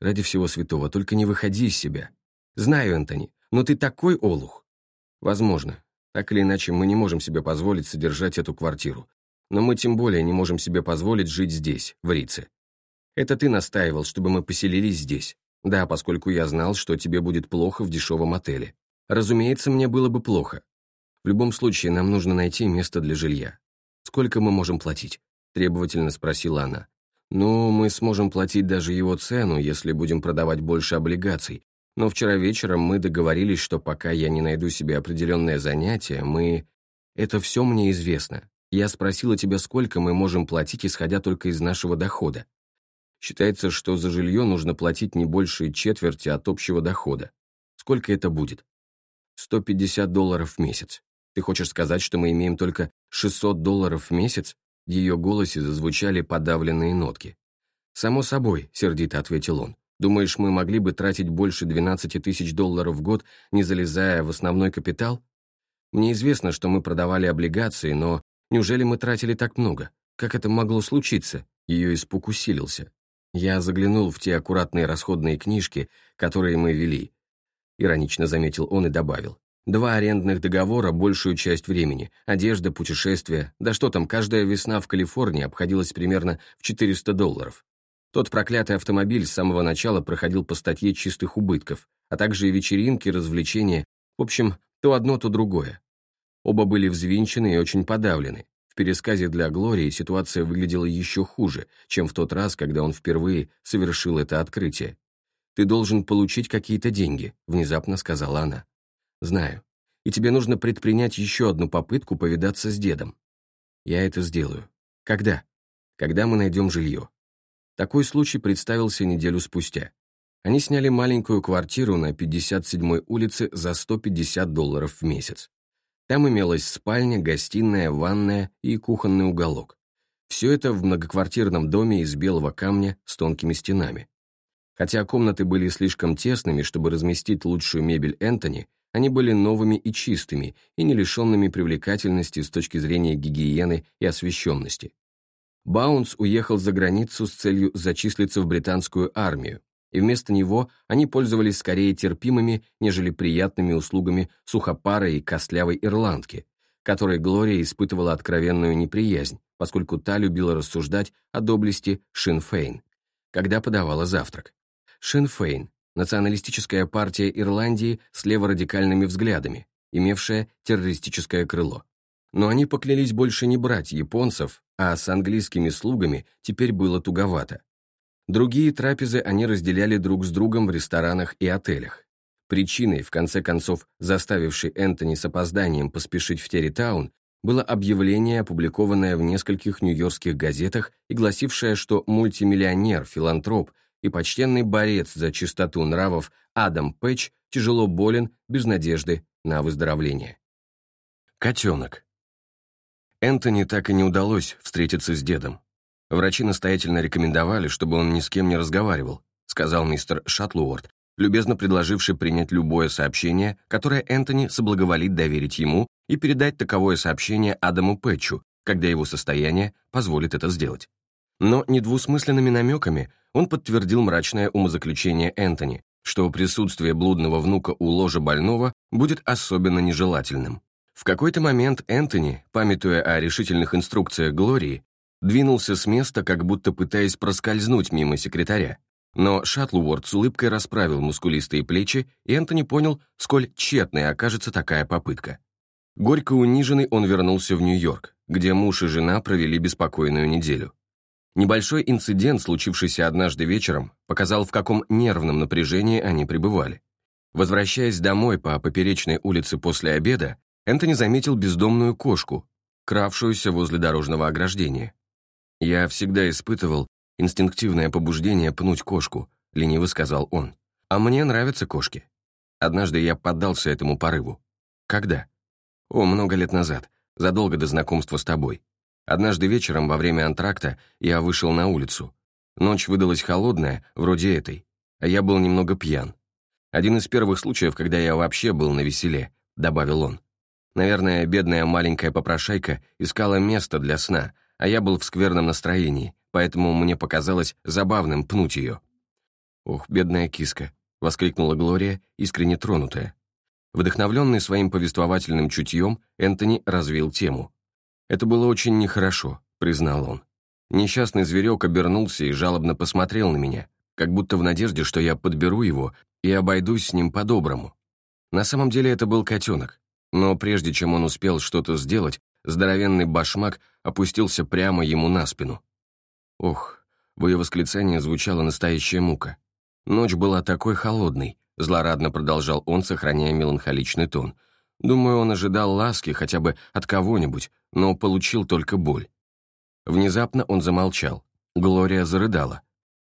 Ради всего святого, только не выходи из себя. Знаю, Энтони, но ты такой олух. Возможно. Так или иначе, мы не можем себе позволить содержать эту квартиру. Но мы тем более не можем себе позволить жить здесь, в Рице. Это ты настаивал, чтобы мы поселились здесь. Да, поскольку я знал, что тебе будет плохо в дешевом отеле. Разумеется, мне было бы плохо. В любом случае, нам нужно найти место для жилья. Сколько мы можем платить? Требовательно спросила она. Ну, мы сможем платить даже его цену, если будем продавать больше облигаций. Но вчера вечером мы договорились, что пока я не найду себе определенное занятие, мы... Это все мне известно. Я спросила тебя, сколько мы можем платить, исходя только из нашего дохода. Считается, что за жилье нужно платить не больше четверти от общего дохода. Сколько это будет? 150 долларов в месяц. Ты хочешь сказать, что мы имеем только 600 долларов в месяц? В ее голосе зазвучали подавленные нотки. «Само собой», — сердито ответил он. «Думаешь, мы могли бы тратить больше 12 тысяч долларов в год, не залезая в основной капитал? Мне известно, что мы продавали облигации, но неужели мы тратили так много? Как это могло случиться?» Ее испуг усилился. Я заглянул в те аккуратные расходные книжки, которые мы вели. Иронично заметил он и добавил. Два арендных договора большую часть времени, одежда, путешествия, да что там, каждая весна в Калифорнии обходилась примерно в 400 долларов. Тот проклятый автомобиль с самого начала проходил по статье чистых убытков, а также и вечеринки, развлечения, в общем, то одно, то другое. Оба были взвинчены и очень подавлены, пересказе для Глории ситуация выглядела еще хуже, чем в тот раз, когда он впервые совершил это открытие. «Ты должен получить какие-то деньги», — внезапно сказала она. «Знаю. И тебе нужно предпринять еще одну попытку повидаться с дедом. Я это сделаю. Когда? Когда мы найдем жилье». Такой случай представился неделю спустя. Они сняли маленькую квартиру на 57-й улице за 150 долларов в месяц. Там имелась спальня, гостиная, ванная и кухонный уголок. Все это в многоквартирном доме из белого камня с тонкими стенами. Хотя комнаты были слишком тесными, чтобы разместить лучшую мебель Энтони, они были новыми и чистыми, и не лишенными привлекательности с точки зрения гигиены и освещенности. Баунс уехал за границу с целью зачислиться в британскую армию, и вместо него они пользовались скорее терпимыми, нежели приятными услугами сухопарой и костлявой ирландки, которой Глория испытывала откровенную неприязнь, поскольку та любила рассуждать о доблести Шинфейн, когда подавала завтрак. Шинфейн – националистическая партия Ирландии с леворадикальными взглядами, имевшая террористическое крыло. Но они поклялись больше не брать японцев, а с английскими слугами теперь было туговато. Другие трапезы они разделяли друг с другом в ресторанах и отелях. Причиной, в конце концов, заставившей Энтони с опозданием поспешить в Территаун, было объявление, опубликованное в нескольких нью-йоркских газетах и гласившее, что мультимиллионер, филантроп и почтенный борец за чистоту нравов Адам Пэтч тяжело болен, без надежды на выздоровление. Котенок. Энтони так и не удалось встретиться с дедом. Врачи настоятельно рекомендовали, чтобы он ни с кем не разговаривал, сказал мистер Шатлуорд, любезно предложивший принять любое сообщение, которое Энтони соблаговолит доверить ему и передать таковое сообщение Адаму Пэтчу, когда его состояние позволит это сделать. Но недвусмысленными намеками он подтвердил мрачное умозаключение Энтони, что присутствие блудного внука у ложа больного будет особенно нежелательным. В какой-то момент Энтони, памятуя о решительных инструкциях Глории, двинулся с места, как будто пытаясь проскользнуть мимо секретаря. Но Шатлуорд с улыбкой расправил мускулистые плечи, и Энтони понял, сколь тщетной окажется такая попытка. Горько униженный он вернулся в Нью-Йорк, где муж и жена провели беспокойную неделю. Небольшой инцидент, случившийся однажды вечером, показал, в каком нервном напряжении они пребывали. Возвращаясь домой по поперечной улице после обеда, Энтони заметил бездомную кошку, кравшуюся возле дорожного ограждения. «Я всегда испытывал инстинктивное побуждение пнуть кошку», — лениво сказал он. «А мне нравятся кошки. Однажды я поддался этому порыву. Когда? О, много лет назад, задолго до знакомства с тобой. Однажды вечером во время антракта я вышел на улицу. Ночь выдалась холодная, вроде этой, а я был немного пьян. Один из первых случаев, когда я вообще был на веселе, добавил он. Наверное, бедная маленькая попрошайка искала место для сна, а я был в скверном настроении, поэтому мне показалось забавным пнуть ее. «Ох, бедная киска», — воскликнула Глория, искренне тронутая. Вдохновленный своим повествовательным чутьем, Энтони развил тему. «Это было очень нехорошо», — признал он. Несчастный зверек обернулся и жалобно посмотрел на меня, как будто в надежде, что я подберу его и обойдусь с ним по-доброму. На самом деле это был котенок, но прежде чем он успел что-то сделать, здоровенный башмак опустился прямо ему на спину. Ох, в ее восклицании звучала настоящая мука. Ночь была такой холодной, Злорадно продолжал он, сохраняя меланхоличный тон. Думаю, он ожидал ласки хотя бы от кого-нибудь, но получил только боль. Внезапно он замолчал. Глория зарыдала.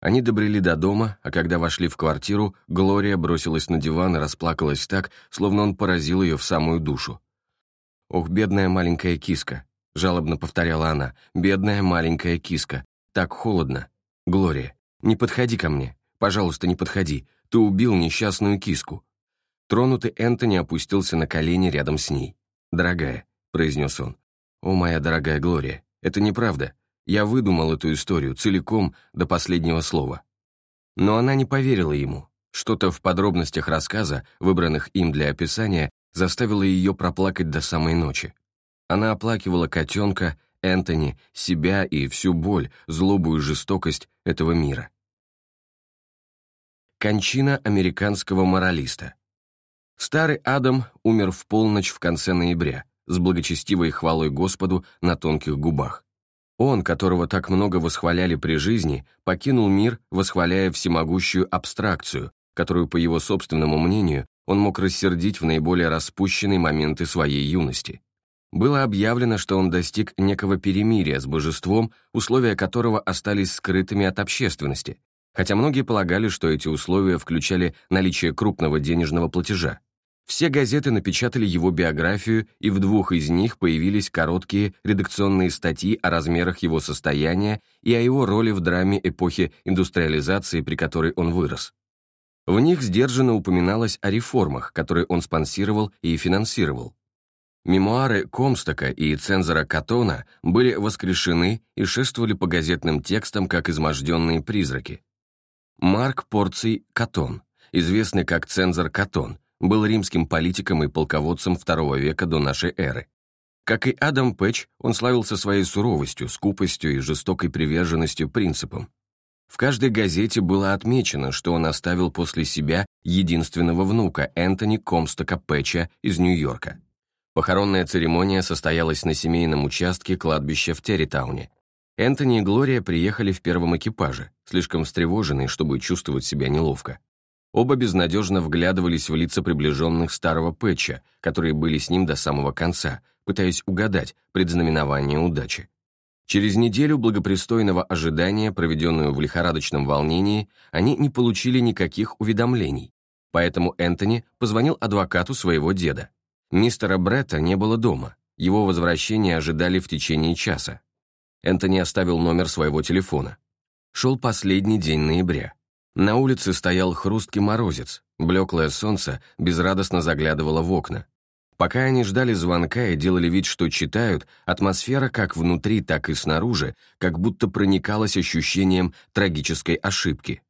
Они добрели до дома, а когда вошли в квартиру, Глория бросилась на диван и расплакалась так, словно он поразил ее в самую душу. «Ох, бедная маленькая киска», — жалобно повторяла она, «бедная маленькая киска, так холодно. Глория, не подходи ко мне, пожалуйста, не подходи, ты убил несчастную киску». Тронутый Энтони опустился на колени рядом с ней. «Дорогая», — произнес он, — «о, моя дорогая Глория, это неправда. Я выдумал эту историю целиком до последнего слова». Но она не поверила ему. Что-то в подробностях рассказа, выбранных им для описания, заставило ее проплакать до самой ночи. Она оплакивала котенка, Энтони, себя и всю боль, злобу и жестокость этого мира. Кончина американского моралиста. Старый Адам умер в полночь в конце ноября, с благочестивой хвалой Господу на тонких губах. Он, которого так много восхваляли при жизни, покинул мир, восхваляя всемогущую абстракцию, которую, по его собственному мнению, он мог рассердить в наиболее распущенные моменты своей юности. Было объявлено, что он достиг некого перемирия с божеством, условия которого остались скрытыми от общественности, хотя многие полагали, что эти условия включали наличие крупного денежного платежа. Все газеты напечатали его биографию, и в двух из них появились короткие редакционные статьи о размерах его состояния и о его роли в драме эпохи индустриализации, при которой он вырос. В них сдержанно упоминалось о реформах, которые он спонсировал и финансировал. Мемуары Комстока и цензора Катона были воскрешены и шествовали по газетным текстам как изможденные призраки. Марк Порций Катон, известный как цензор Катон, был римским политиком и полководцем II века до нашей эры. Как и Адам Пэтч, он славился своей суровостью, скупостью и жестокой приверженностью принципам. В каждой газете было отмечено, что он оставил после себя единственного внука Энтони Комстока Пэтча из Нью-Йорка. Похоронная церемония состоялась на семейном участке кладбища в Территауне, Энтони и Глория приехали в первом экипаже, слишком встревоженные, чтобы чувствовать себя неловко. Оба безнадежно вглядывались в лица приближенных старого Пэтча, которые были с ним до самого конца, пытаясь угадать предзнаменование удачи. Через неделю благопристойного ожидания, проведенную в лихорадочном волнении, они не получили никаких уведомлений, поэтому Энтони позвонил адвокату своего деда. Мистера Бретта не было дома, его возвращение ожидали в течение часа. Энтони оставил номер своего телефона. Шел последний день ноября. На улице стоял хрусткий морозец, блеклое солнце безрадостно заглядывало в окна. Пока они ждали звонка и делали вид, что читают, атмосфера как внутри, так и снаружи, как будто проникалась ощущением трагической ошибки.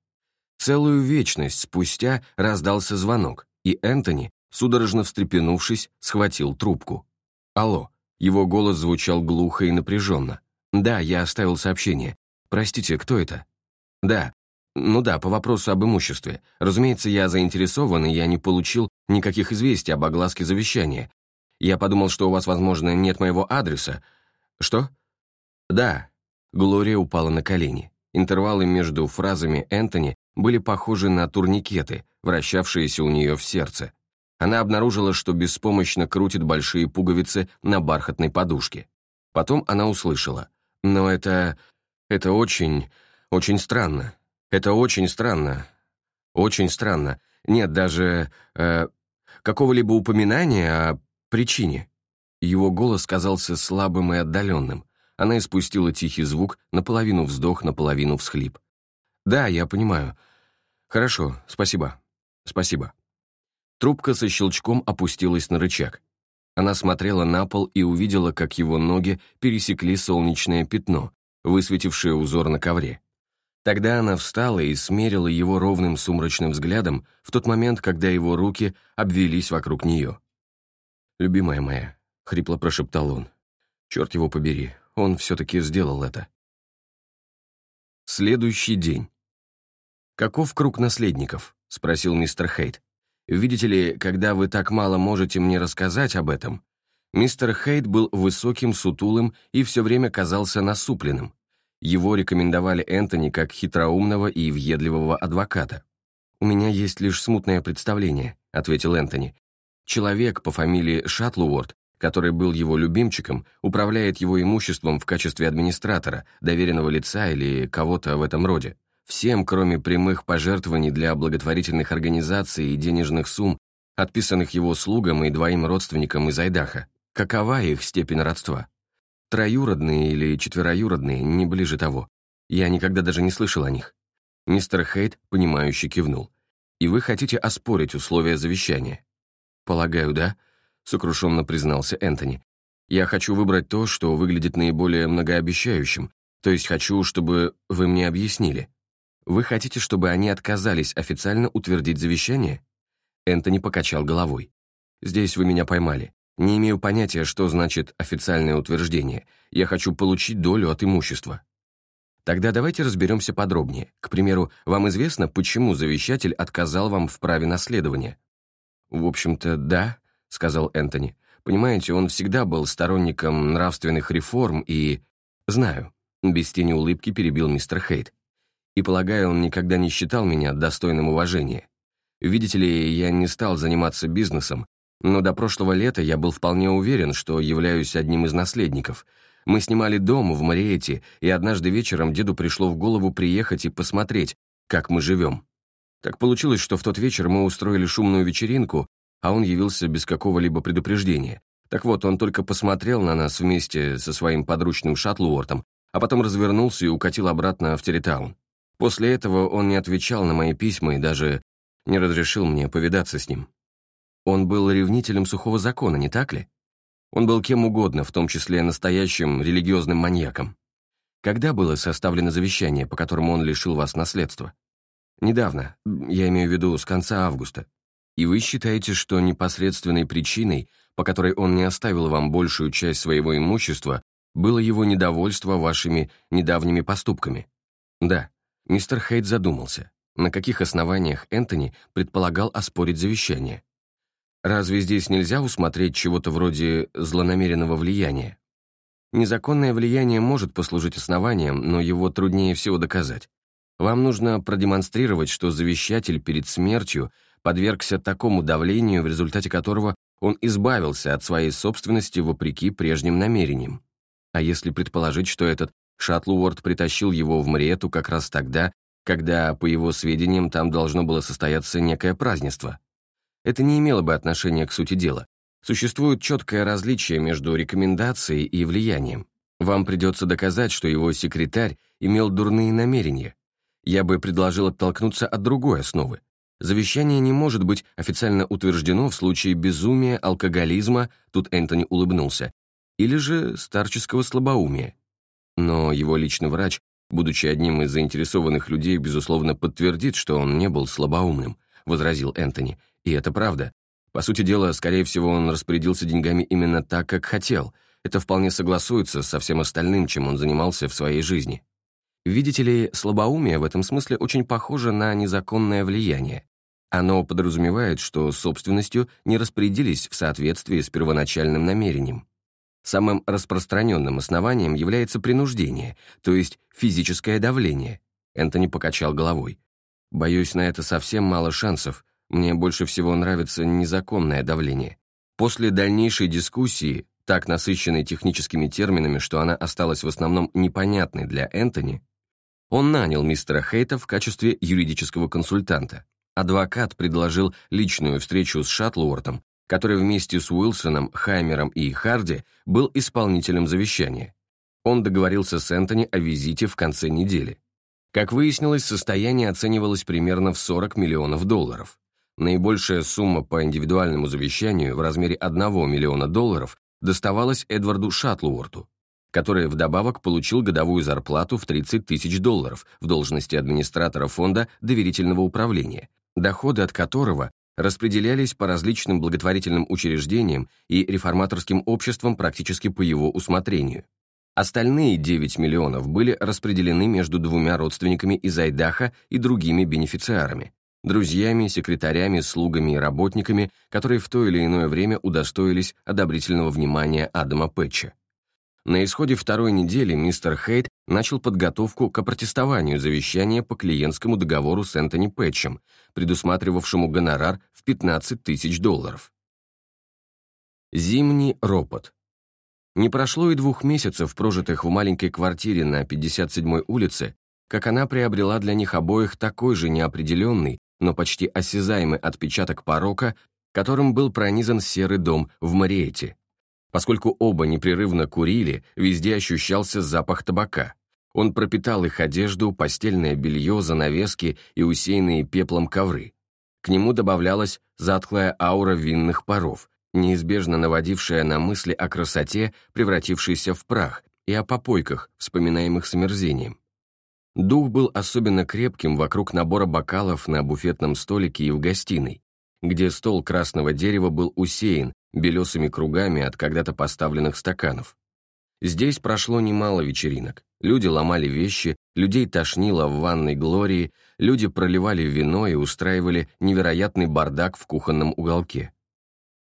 Целую вечность спустя раздался звонок, и Энтони, судорожно встрепенувшись, схватил трубку. «Алло». Его голос звучал глухо и напряженно. «Да, я оставил сообщение. Простите, кто это?» «Да. Ну да, по вопросу об имуществе. Разумеется, я заинтересован, и я не получил никаких известий об огласке завещания. Я подумал, что у вас, возможно, нет моего адреса. Что? Да. Глория упала на колени. Интервалы между фразами Энтони были похожи на турникеты, вращавшиеся у нее в сердце. Она обнаружила, что беспомощно крутит большие пуговицы на бархатной подушке. Потом она услышала. «Но это... это очень... очень странно. Это очень странно. Очень странно. Нет даже... Э, какого-либо упоминания о причине». Его голос казался слабым и отдаленным. Она испустила тихий звук, наполовину вздох, наполовину всхлип. «Да, я понимаю. Хорошо, спасибо. Спасибо». Трубка со щелчком опустилась на рычаг. Она смотрела на пол и увидела, как его ноги пересекли солнечное пятно, высветившее узор на ковре. Тогда она встала и смерила его ровным сумрачным взглядом в тот момент, когда его руки обвелись вокруг нее. «Любимая моя», — хрипло прошептал он, — «черт его побери, он все-таки сделал это». Следующий день. «Каков круг наследников?» — спросил мистер Хейт. Видите ли, когда вы так мало можете мне рассказать об этом, мистер Хейт был высоким, сутулым и все время казался насупленным. Его рекомендовали Энтони как хитроумного и въедливого адвоката. «У меня есть лишь смутное представление», — ответил Энтони. «Человек по фамилии Шатлуорд, который был его любимчиком, управляет его имуществом в качестве администратора, доверенного лица или кого-то в этом роде. Всем, кроме прямых пожертвований для благотворительных организаций и денежных сумм, отписанных его слугам и двоим родственникам из Айдаха. Какова их степень родства? Троюродные или четвероюродные, не ближе того. Я никогда даже не слышал о них. Мистер Хейт, понимающе кивнул. «И вы хотите оспорить условия завещания?» «Полагаю, да», — сокрушенно признался Энтони. «Я хочу выбрать то, что выглядит наиболее многообещающим, то есть хочу, чтобы вы мне объяснили». Вы хотите, чтобы они отказались официально утвердить завещание? Энтони покачал головой. Здесь вы меня поймали. Не имею понятия, что значит официальное утверждение. Я хочу получить долю от имущества. Тогда давайте разберемся подробнее. К примеру, вам известно, почему завещатель отказал вам в праве наследования? В общем-то, да, сказал Энтони. Понимаете, он всегда был сторонником нравственных реформ и... Знаю. Без тени улыбки перебил мистер Хейт и, полагаю, он никогда не считал меня достойным уважения. Видите ли, я не стал заниматься бизнесом, но до прошлого лета я был вполне уверен, что являюсь одним из наследников. Мы снимали дом в Мариэте, и однажды вечером деду пришло в голову приехать и посмотреть, как мы живем. Так получилось, что в тот вечер мы устроили шумную вечеринку, а он явился без какого-либо предупреждения. Так вот, он только посмотрел на нас вместе со своим подручным Шатлуортом, а потом развернулся и укатил обратно в Территаун. После этого он не отвечал на мои письма и даже не разрешил мне повидаться с ним. Он был ревнителем сухого закона, не так ли? Он был кем угодно, в том числе настоящим религиозным маньяком. Когда было составлено завещание, по которому он лишил вас наследства? Недавно, я имею в виду с конца августа. И вы считаете, что непосредственной причиной, по которой он не оставил вам большую часть своего имущества, было его недовольство вашими недавними поступками? Да. Мистер Хейт задумался, на каких основаниях Энтони предполагал оспорить завещание. Разве здесь нельзя усмотреть чего-то вроде злонамеренного влияния? Незаконное влияние может послужить основанием, но его труднее всего доказать. Вам нужно продемонстрировать, что завещатель перед смертью подвергся такому давлению, в результате которого он избавился от своей собственности вопреки прежним намерениям. А если предположить, что этот Шатлуорд притащил его в Мриету как раз тогда, когда, по его сведениям, там должно было состояться некое празднество. Это не имело бы отношения к сути дела. Существует четкое различие между рекомендацией и влиянием. Вам придется доказать, что его секретарь имел дурные намерения. Я бы предложил оттолкнуться от другой основы. Завещание не может быть официально утверждено в случае безумия, алкоголизма, тут Энтони улыбнулся, или же старческого слабоумия. Но его личный врач, будучи одним из заинтересованных людей, безусловно, подтвердит, что он не был слабоумным, возразил Энтони. И это правда. По сути дела, скорее всего, он распорядился деньгами именно так, как хотел. Это вполне согласуется со всем остальным, чем он занимался в своей жизни. Видите ли, слабоумие в этом смысле очень похоже на незаконное влияние. Оно подразумевает, что собственностью не распорядились в соответствии с первоначальным намерением. Самым распространенным основанием является принуждение, то есть физическое давление. Энтони покачал головой. «Боюсь, на это совсем мало шансов. Мне больше всего нравится незаконное давление». После дальнейшей дискуссии, так насыщенной техническими терминами, что она осталась в основном непонятной для Энтони, он нанял мистера Хейта в качестве юридического консультанта. Адвокат предложил личную встречу с Шаттлуортом, который вместе с Уилсоном, Хаймером и Харди был исполнителем завещания. Он договорился с Энтони о визите в конце недели. Как выяснилось, состояние оценивалось примерно в 40 миллионов долларов. Наибольшая сумма по индивидуальному завещанию в размере 1 миллиона долларов доставалась Эдварду Шатлуорту, который вдобавок получил годовую зарплату в 30 тысяч долларов в должности администратора фонда доверительного управления, доходы от которого распределялись по различным благотворительным учреждениям и реформаторским обществам практически по его усмотрению. Остальные 9 миллионов были распределены между двумя родственниками из Айдаха и другими бенефициарами, друзьями, секретарями, слугами и работниками, которые в то или иное время удостоились одобрительного внимания Адама Пэтча. На исходе второй недели мистер Хейт начал подготовку к опротестованию завещания по клиентскому договору с Энтони Пэтчем, предусматривавшему гонорар в 15 тысяч долларов. Зимний ропот. Не прошло и двух месяцев, прожитых в маленькой квартире на 57-й улице, как она приобрела для них обоих такой же неопределенный, но почти осязаемый отпечаток порока, которым был пронизан серый дом в Мариэте. Поскольку оба непрерывно курили, везде ощущался запах табака. Он пропитал их одежду, постельное белье, занавески и усеянные пеплом ковры. К нему добавлялась затхлая аура винных паров, неизбежно наводившая на мысли о красоте, превратившейся в прах, и о попойках, вспоминаемых с омерзением. Дух был особенно крепким вокруг набора бокалов на буфетном столике и в гостиной, где стол красного дерева был усеян белесыми кругами от когда-то поставленных стаканов. Здесь прошло немало вечеринок. Люди ломали вещи, людей тошнило в ванной Глории, люди проливали вино и устраивали невероятный бардак в кухонном уголке.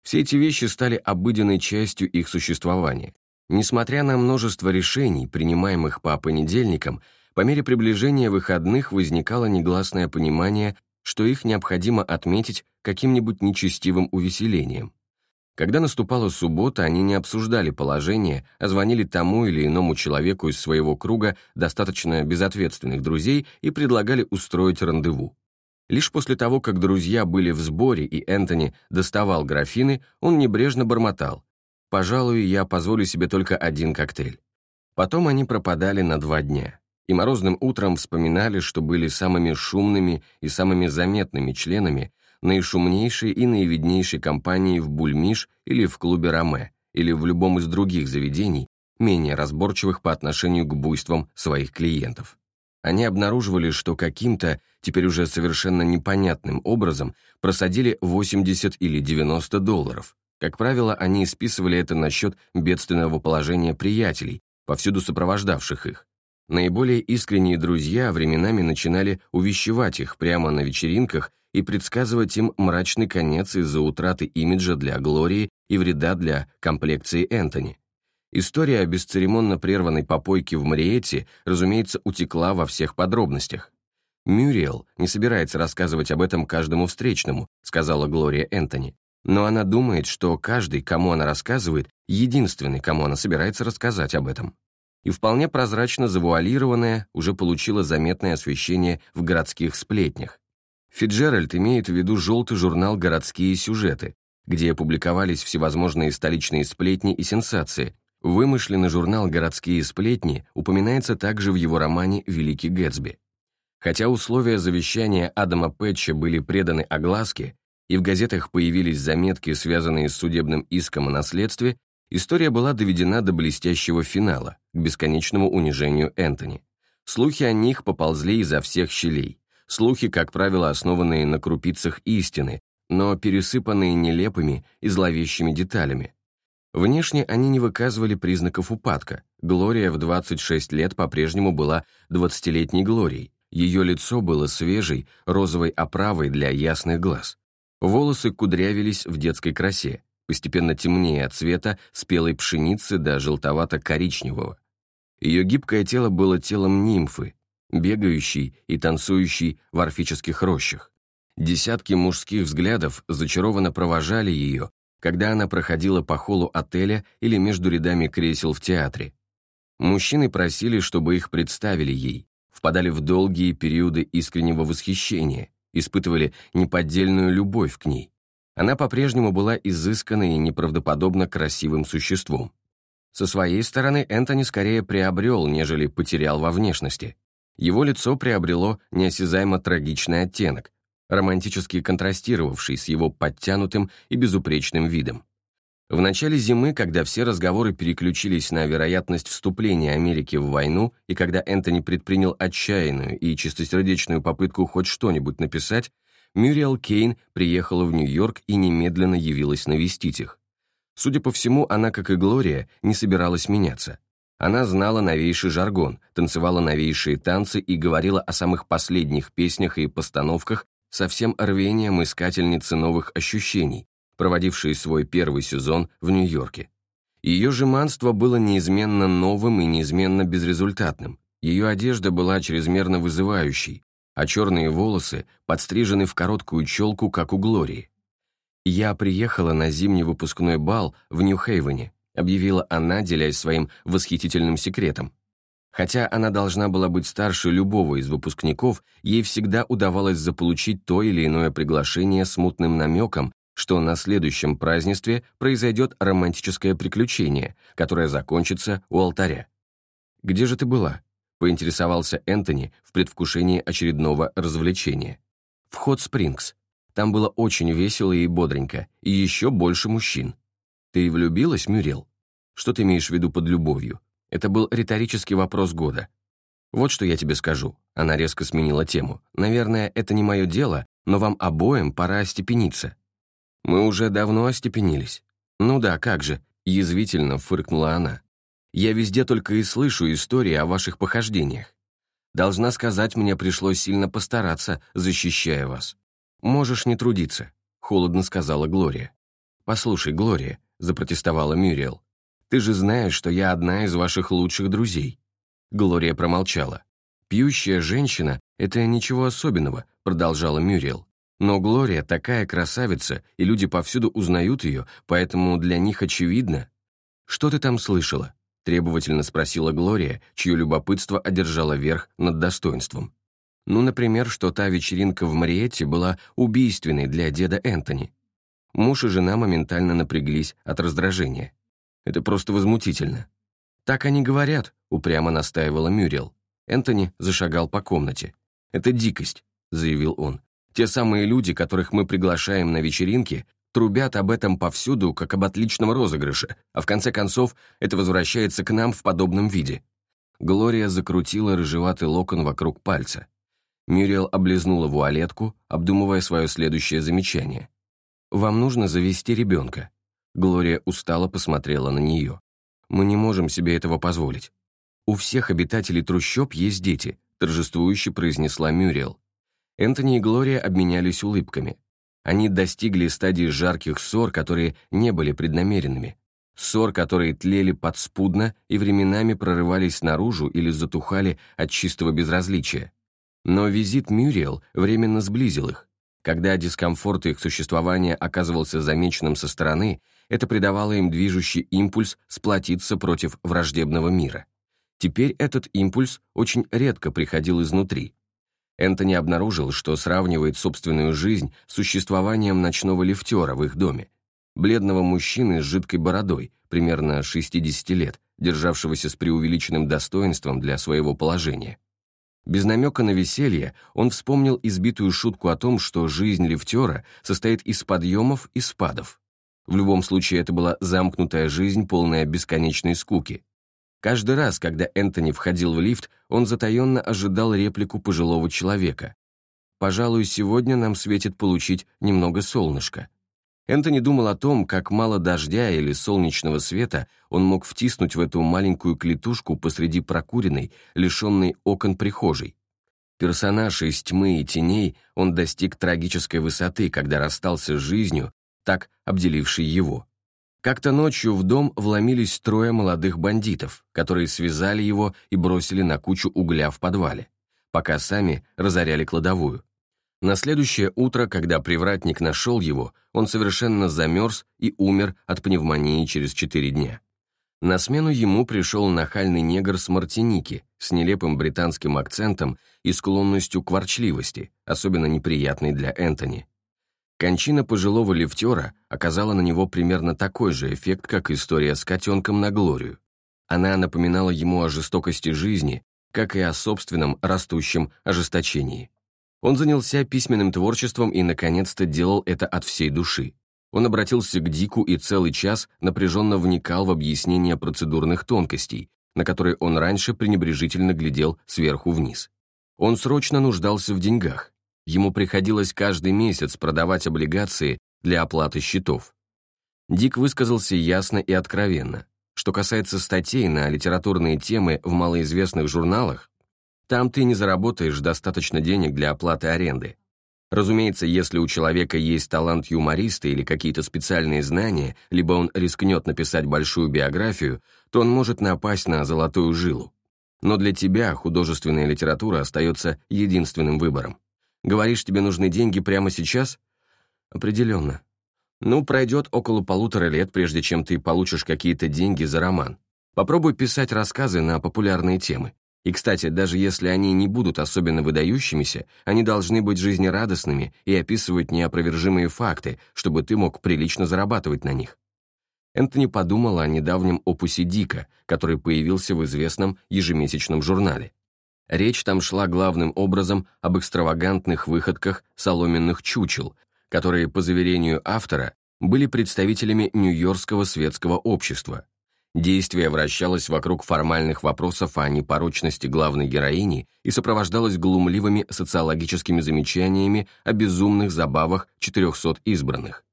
Все эти вещи стали обыденной частью их существования. Несмотря на множество решений, принимаемых по понедельникам, по мере приближения выходных возникало негласное понимание, что их необходимо отметить каким-нибудь нечестивым увеселением. Когда наступала суббота, они не обсуждали положение, а звонили тому или иному человеку из своего круга достаточно безответственных друзей и предлагали устроить рандеву. Лишь после того, как друзья были в сборе и Энтони доставал графины, он небрежно бормотал. «Пожалуй, я позволю себе только один коктейль». Потом они пропадали на два дня. И морозным утром вспоминали, что были самыми шумными и самыми заметными членами наишумнейшей и наивиднейшей компании в Бульмиш или в клубе Раме, или в любом из других заведений, менее разборчивых по отношению к буйствам своих клиентов. Они обнаруживали, что каким-то, теперь уже совершенно непонятным образом, просадили 80 или 90 долларов. Как правило, они списывали это на счет бедственного положения приятелей, повсюду сопровождавших их. Наиболее искренние друзья временами начинали увещевать их прямо на вечеринках и предсказывать им мрачный конец из-за утраты имиджа для Глории и вреда для комплекции Энтони. История о бесцеремонно прерванной попойке в Мариэте, разумеется, утекла во всех подробностях. «Мюриэл не собирается рассказывать об этом каждому встречному», сказала Глория Энтони. Но она думает, что каждый, кому она рассказывает, единственный, кому она собирается рассказать об этом. И вполне прозрачно завуалированная уже получила заметное освещение в городских сплетнях. Фиджеральд имеет в виду желтый журнал «Городские сюжеты», где публиковались всевозможные столичные сплетни и сенсации. Вымышленный журнал «Городские сплетни» упоминается также в его романе «Великий Гэтсби». Хотя условия завещания Адама Пэтча были преданы огласке, и в газетах появились заметки, связанные с судебным иском о наследстве, история была доведена до блестящего финала, к бесконечному унижению Энтони. Слухи о них поползли изо всех щелей. Слухи, как правило, основанные на крупицах истины, но пересыпанные нелепыми и зловещими деталями. Внешне они не выказывали признаков упадка. Глория в 26 лет по-прежнему была 20-летней Глорией. Ее лицо было свежей, розовой оправой для ясных глаз. Волосы кудрявились в детской красе, постепенно темнее от цвета спелой пшеницы до желтовато-коричневого. Ее гибкое тело было телом нимфы, бегающей и танцующей в орфических рощах. Десятки мужских взглядов зачарованно провожали ее, когда она проходила по холлу отеля или между рядами кресел в театре. Мужчины просили, чтобы их представили ей, впадали в долгие периоды искреннего восхищения, испытывали неподдельную любовь к ней. Она по-прежнему была изысканной и неправдоподобно красивым существом. Со своей стороны Энтони скорее приобрел, нежели потерял во внешности. Его лицо приобрело неосязаемо трагичный оттенок, романтически контрастировавший с его подтянутым и безупречным видом. В начале зимы, когда все разговоры переключились на вероятность вступления Америки в войну, и когда Энтони предпринял отчаянную и чистосердечную попытку хоть что-нибудь написать, Мюриэл Кейн приехала в Нью-Йорк и немедленно явилась навестить их. Судя по всему, она, как и Глория, не собиралась меняться. Она знала новейший жаргон, танцевала новейшие танцы и говорила о самых последних песнях и постановках со всем рвением искательницы новых ощущений, проводившей свой первый сезон в Нью-Йорке. Ее жеманство было неизменно новым и неизменно безрезультатным. Ее одежда была чрезмерно вызывающей, а черные волосы подстрижены в короткую челку, как у Глории. «Я приехала на зимний выпускной бал в Нью-Хейвене», объявила она, делясь своим восхитительным секретом. Хотя она должна была быть старше любого из выпускников, ей всегда удавалось заполучить то или иное приглашение с мутным намеком, что на следующем празднестве произойдет романтическое приключение, которое закончится у алтаря. «Где же ты была?» — поинтересовался Энтони в предвкушении очередного развлечения. «В Хот Спрингс. Там было очень весело и бодренько, и еще больше мужчин. Ты влюбилась, Мюрил? Что ты имеешь в виду под любовью? Это был риторический вопрос года. Вот что я тебе скажу. Она резко сменила тему. Наверное, это не мое дело, но вам обоим пора остепениться. Мы уже давно остепенились. Ну да, как же, язвительно фыркнула она. Я везде только и слышу истории о ваших похождениях. Должна сказать, мне пришлось сильно постараться, защищая вас. Можешь не трудиться, холодно сказала Глория. Послушай, Глория, запротестовала Мюриел, ты же знаешь, что я одна из ваших лучших друзей». Глория промолчала. «Пьющая женщина — это ничего особенного», — продолжала Мюриел. «Но Глория такая красавица, и люди повсюду узнают ее, поэтому для них очевидно». «Что ты там слышала?» — требовательно спросила Глория, чье любопытство одержало верх над достоинством. Ну, например, что та вечеринка в Мариетте была убийственной для деда Энтони. Муж и жена моментально напряглись от раздражения. Это просто возмутительно». «Так они говорят», — упрямо настаивала Мюрриел. Энтони зашагал по комнате. «Это дикость», — заявил он. «Те самые люди, которых мы приглашаем на вечеринки, трубят об этом повсюду, как об отличном розыгрыше, а в конце концов это возвращается к нам в подобном виде». Глория закрутила рыжеватый локон вокруг пальца. Мюрриел облизнула вуалетку, обдумывая свое следующее замечание. «Вам нужно завести ребенка. Глория устало посмотрела на нее. «Мы не можем себе этого позволить. У всех обитателей трущоб есть дети», торжествующе произнесла Мюрриел. Энтони и Глория обменялись улыбками. Они достигли стадии жарких ссор, которые не были преднамеренными. Ссор, которые тлели подспудно и временами прорывались наружу или затухали от чистого безразличия. Но визит Мюрриел временно сблизил их. Когда дискомфорт их существования оказывался замеченным со стороны, это придавало им движущий импульс сплотиться против враждебного мира. Теперь этот импульс очень редко приходил изнутри. Энтони обнаружил, что сравнивает собственную жизнь с существованием ночного лифтера в их доме, бледного мужчины с жидкой бородой, примерно 60 лет, державшегося с преувеличенным достоинством для своего положения. Без намека на веселье он вспомнил избитую шутку о том, что жизнь лифтера состоит из подъемов и спадов. В любом случае, это была замкнутая жизнь, полная бесконечной скуки. Каждый раз, когда Энтони входил в лифт, он затаенно ожидал реплику пожилого человека. «Пожалуй, сегодня нам светит получить немного солнышка». Энтони думал о том, как мало дождя или солнечного света он мог втиснуть в эту маленькую клетушку посреди прокуренной, лишенной окон прихожей. Персонаж из тьмы и теней, он достиг трагической высоты, когда расстался с жизнью, так обделившей его. Как-то ночью в дом вломились трое молодых бандитов, которые связали его и бросили на кучу угля в подвале, пока сами разоряли кладовую. На следующее утро, когда привратник нашел его, он совершенно замерз и умер от пневмонии через четыре дня. На смену ему пришел нахальный негр с Мартиники, с нелепым британским акцентом и склонностью к ворчливости, особенно неприятной для Энтони. Кончина пожилого лифтера оказала на него примерно такой же эффект, как история с котенком на Глорию. Она напоминала ему о жестокости жизни, как и о собственном растущем ожесточении. Он занялся письменным творчеством и, наконец-то, делал это от всей души. Он обратился к Дику и целый час напряженно вникал в объяснение процедурных тонкостей, на которые он раньше пренебрежительно глядел сверху вниз. Он срочно нуждался в деньгах. Ему приходилось каждый месяц продавать облигации для оплаты счетов. Дик высказался ясно и откровенно. Что касается статей на литературные темы в малоизвестных журналах, там ты не заработаешь достаточно денег для оплаты аренды. Разумеется, если у человека есть талант юмориста или какие-то специальные знания, либо он рискнет написать большую биографию, то он может напасть на золотую жилу. Но для тебя художественная литература остается единственным выбором. Говоришь, тебе нужны деньги прямо сейчас? Определенно. Ну, пройдет около полутора лет, прежде чем ты получишь какие-то деньги за роман. Попробуй писать рассказы на популярные темы. И, кстати, даже если они не будут особенно выдающимися, они должны быть жизнерадостными и описывать неопровержимые факты, чтобы ты мог прилично зарабатывать на них. Энтони подумал о недавнем опусе Дика, который появился в известном ежемесячном журнале. Речь там шла главным образом об экстравагантных выходках соломенных чучел, которые, по заверению автора, были представителями Нью-Йоркского светского общества, Действие вращалось вокруг формальных вопросов о непорочности главной героини и сопровождалось глумливыми социологическими замечаниями о безумных забавах 400 избранных.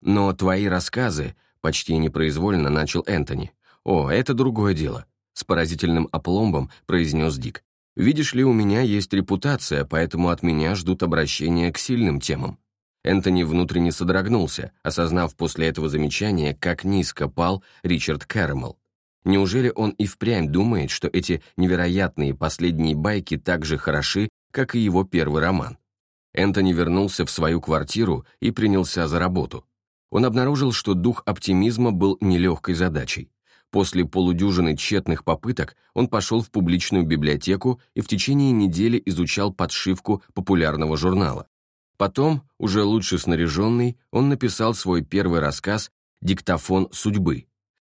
«Но твои рассказы», — почти непроизвольно начал Энтони. «О, это другое дело», — с поразительным опломбом произнес Дик. «Видишь ли, у меня есть репутация, поэтому от меня ждут обращения к сильным темам. Энтони внутренне содрогнулся, осознав после этого замечания, как низко пал Ричард Кэрэмэл. Неужели он и впрямь думает, что эти невероятные последние байки так же хороши, как и его первый роман? Энтони вернулся в свою квартиру и принялся за работу. Он обнаружил, что дух оптимизма был нелегкой задачей. После полудюжины тщетных попыток он пошел в публичную библиотеку и в течение недели изучал подшивку популярного журнала. Потом, уже лучше снаряженный, он написал свой первый рассказ «Диктофон судьбы».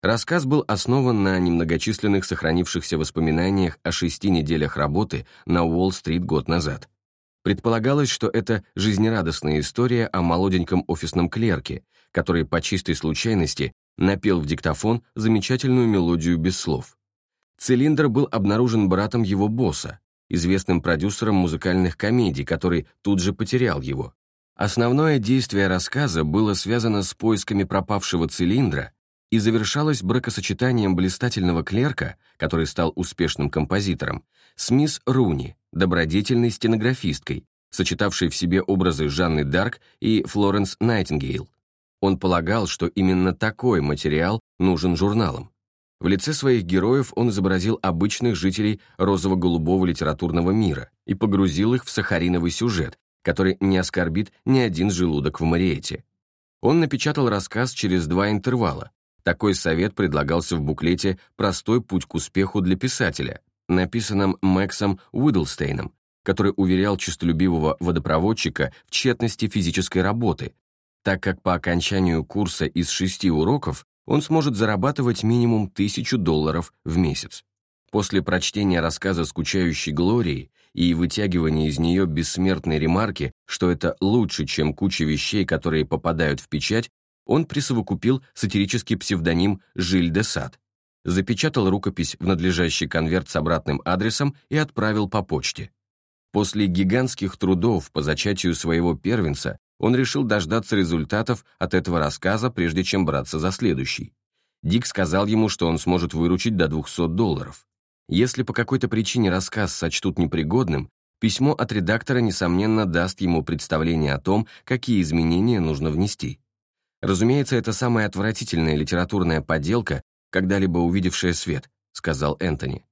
Рассказ был основан на немногочисленных сохранившихся воспоминаниях о шести неделях работы на Уолл-стрит год назад. Предполагалось, что это жизнерадостная история о молоденьком офисном клерке, который по чистой случайности напел в диктофон замечательную мелодию без слов. Цилиндр был обнаружен братом его босса, известным продюсером музыкальных комедий, который тут же потерял его. Основное действие рассказа было связано с поисками пропавшего цилиндра и завершалось бракосочетанием блистательного клерка, который стал успешным композитором, с мисс Руни, добродетельной стенографисткой, сочетавшей в себе образы Жанны Дарк и Флоренс Найтингейл. Он полагал, что именно такой материал нужен журналам. В лице своих героев он изобразил обычных жителей розово-голубого литературного мира и погрузил их в сахариновый сюжет, который не оскорбит ни один желудок в Мариэте. Он напечатал рассказ через два интервала. Такой совет предлагался в буклете «Простой путь к успеху для писателя», написанном Мэксом Уидлстейном, который уверял честолюбивого водопроводчика в тщетности физической работы, так как по окончанию курса из шести уроков он сможет зарабатывать минимум тысячу долларов в месяц. После прочтения рассказа скучающей Глории и вытягивания из нее бессмертной ремарки, что это лучше, чем куча вещей, которые попадают в печать, он присовокупил сатирический псевдоним Жиль де Сад, запечатал рукопись в надлежащий конверт с обратным адресом и отправил по почте. После гигантских трудов по зачатию своего первенца он решил дождаться результатов от этого рассказа, прежде чем браться за следующий. Дик сказал ему, что он сможет выручить до 200 долларов. Если по какой-то причине рассказ сочтут непригодным, Письмо от редактора, несомненно, даст ему представление о том, какие изменения нужно внести. Разумеется, это самая отвратительная литературная подделка, когда-либо увидевшая свет, сказал Энтони.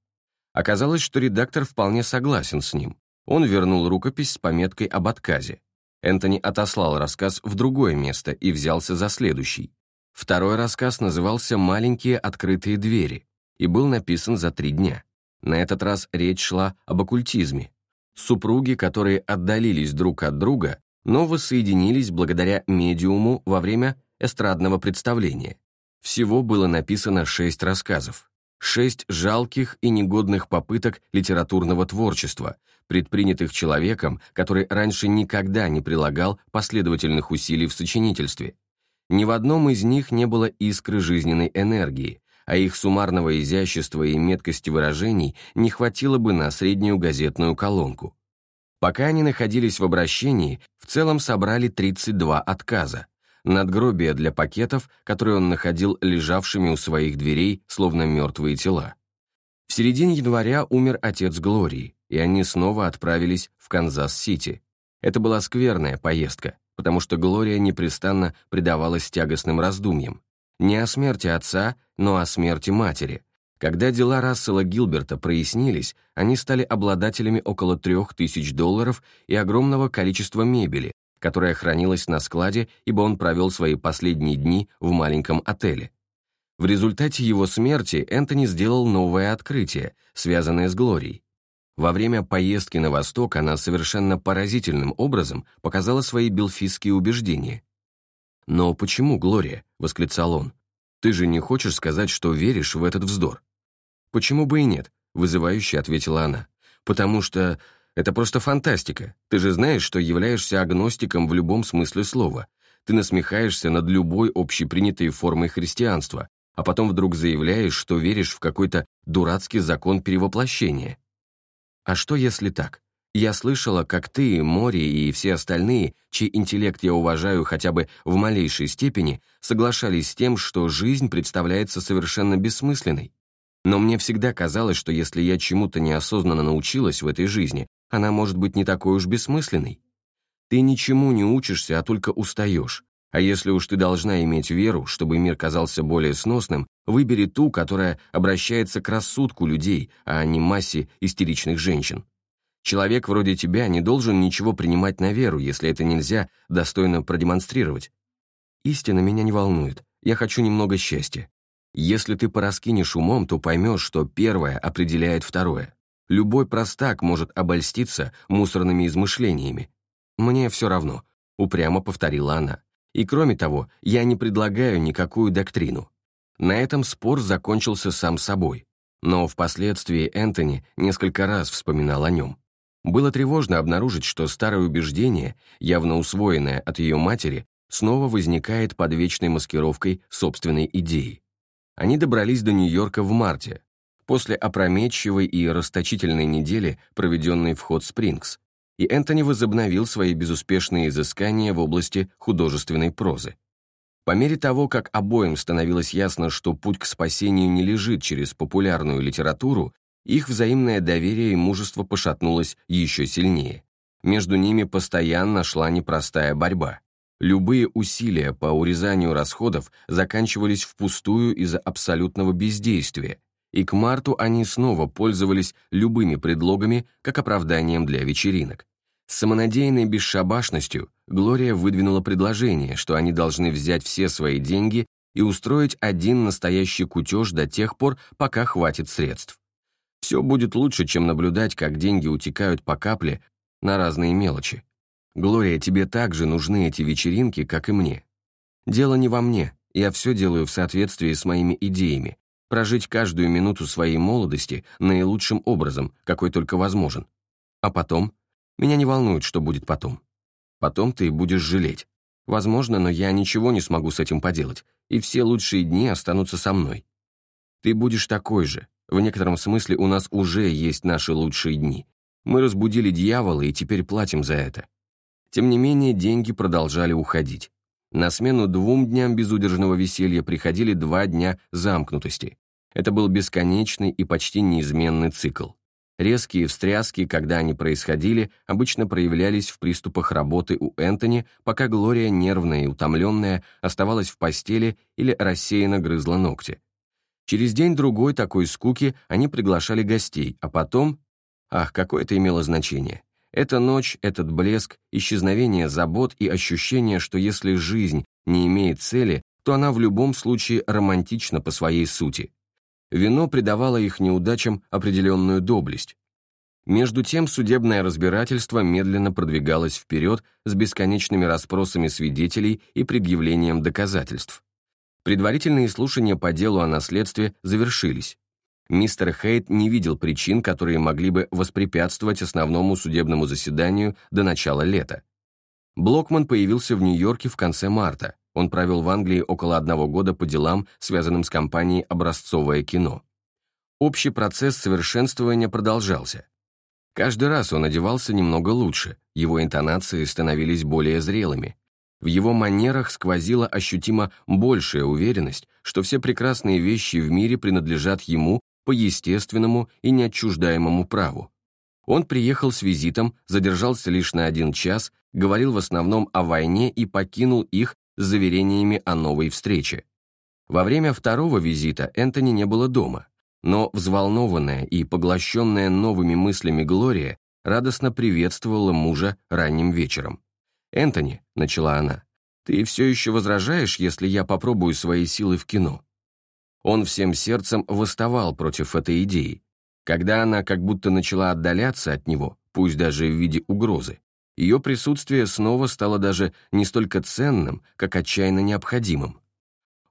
Оказалось, что редактор вполне согласен с ним. Он вернул рукопись с пометкой об отказе. Энтони отослал рассказ в другое место и взялся за следующий. Второй рассказ назывался «Маленькие открытые двери» и был написан за три дня. На этот раз речь шла об оккультизме. Супруги, которые отдалились друг от друга, но воссоединились благодаря медиуму во время эстрадного представления. Всего было написано шесть рассказов. Шесть жалких и негодных попыток литературного творчества, предпринятых человеком, который раньше никогда не прилагал последовательных усилий в сочинительстве. Ни в одном из них не было искры жизненной энергии, а их суммарного изящества и меткости выражений не хватило бы на среднюю газетную колонку. Пока они находились в обращении, в целом собрали 32 отказа, надгробия для пакетов, которые он находил лежавшими у своих дверей, словно мертвые тела. В середине января умер отец Глории, и они снова отправились в Канзас-Сити. Это была скверная поездка, потому что Глория непрестанно предавалась тягостным раздумьям. Не о смерти отца, но о смерти матери. Когда дела Рассела Гилберта прояснились, они стали обладателями около трех тысяч долларов и огромного количества мебели, которая хранилась на складе, ибо он провел свои последние дни в маленьком отеле. В результате его смерти Энтони сделал новое открытие, связанное с Глорией. Во время поездки на восток она совершенно поразительным образом показала свои белфистские убеждения. «Но почему, Глория?» — восклицал он. «Ты же не хочешь сказать, что веришь в этот вздор?» «Почему бы и нет?» — вызывающе ответила она. «Потому что это просто фантастика. Ты же знаешь, что являешься агностиком в любом смысле слова. Ты насмехаешься над любой общепринятой формой христианства, а потом вдруг заявляешь, что веришь в какой-то дурацкий закон перевоплощения. А что если так? Я слышала, как ты, Мори и все остальные, чей интеллект я уважаю хотя бы в малейшей степени, соглашались с тем, что жизнь представляется совершенно бессмысленной. Но мне всегда казалось, что если я чему-то неосознанно научилась в этой жизни, она может быть не такой уж бессмысленной. Ты ничему не учишься, а только устаешь. А если уж ты должна иметь веру, чтобы мир казался более сносным, выбери ту, которая обращается к рассудку людей, а не массе истеричных женщин. Человек вроде тебя не должен ничего принимать на веру, если это нельзя достойно продемонстрировать. Истина меня не волнует, я хочу немного счастья. Если ты пораскинешь умом, то поймешь, что первое определяет второе. Любой простак может обольститься мусорными измышлениями. Мне все равно, упрямо повторила она. И кроме того, я не предлагаю никакую доктрину. На этом спор закончился сам собой. Но впоследствии Энтони несколько раз вспоминал о нем. Было тревожно обнаружить, что старое убеждение, явно усвоенное от ее матери, снова возникает под вечной маскировкой собственной идеи. Они добрались до Нью-Йорка в марте, после опрометчивой и расточительной недели, проведенной в Хот-Спрингс, и Энтони возобновил свои безуспешные изыскания в области художественной прозы. По мере того, как обоим становилось ясно, что путь к спасению не лежит через популярную литературу, их взаимное доверие и мужество пошатнулось еще сильнее. Между ними постоянно шла непростая борьба. Любые усилия по урезанию расходов заканчивались впустую из-за абсолютного бездействия, и к марту они снова пользовались любыми предлогами как оправданием для вечеринок. С самонадеянной бесшабашностью Глория выдвинула предложение, что они должны взять все свои деньги и устроить один настоящий кутеж до тех пор, пока хватит средств. Все будет лучше, чем наблюдать, как деньги утекают по капле на разные мелочи. Глория, тебе также нужны эти вечеринки, как и мне. Дело не во мне, я все делаю в соответствии с моими идеями, прожить каждую минуту своей молодости наилучшим образом, какой только возможен. А потом? Меня не волнует, что будет потом. Потом ты будешь жалеть. Возможно, но я ничего не смогу с этим поделать, и все лучшие дни останутся со мной. Ты будешь такой же. В некотором смысле у нас уже есть наши лучшие дни. Мы разбудили дьявола и теперь платим за это. Тем не менее, деньги продолжали уходить. На смену двум дням безудержного веселья приходили два дня замкнутости. Это был бесконечный и почти неизменный цикл. Резкие встряски, когда они происходили, обычно проявлялись в приступах работы у Энтони, пока Глория, нервная и утомленная, оставалась в постели или рассеянно грызла ногти. Через день-другой такой скуки они приглашали гостей, а потом... Ах, какое это имело значение. Эта ночь, этот блеск, исчезновение забот и ощущение, что если жизнь не имеет цели, то она в любом случае романтична по своей сути. Вино придавало их неудачам определенную доблесть. Между тем судебное разбирательство медленно продвигалось вперед с бесконечными расспросами свидетелей и предъявлением доказательств. Предварительные слушания по делу о наследстве завершились. Мистер Хейт не видел причин, которые могли бы воспрепятствовать основному судебному заседанию до начала лета. Блокман появился в Нью-Йорке в конце марта. Он провел в Англии около одного года по делам, связанным с компанией «Образцовое кино». Общий процесс совершенствования продолжался. Каждый раз он одевался немного лучше, его интонации становились более зрелыми. В его манерах сквозила ощутимо большая уверенность, что все прекрасные вещи в мире принадлежат ему по естественному и неотчуждаемому праву. Он приехал с визитом, задержался лишь на один час, говорил в основном о войне и покинул их с заверениями о новой встрече. Во время второго визита Энтони не было дома, но взволнованная и поглощенная новыми мыслями Глория радостно приветствовала мужа ранним вечером. «Энтони», — начала она, — «ты все еще возражаешь, если я попробую свои силы в кино?» Он всем сердцем восставал против этой идеи. Когда она как будто начала отдаляться от него, пусть даже в виде угрозы, ее присутствие снова стало даже не столько ценным, как отчаянно необходимым.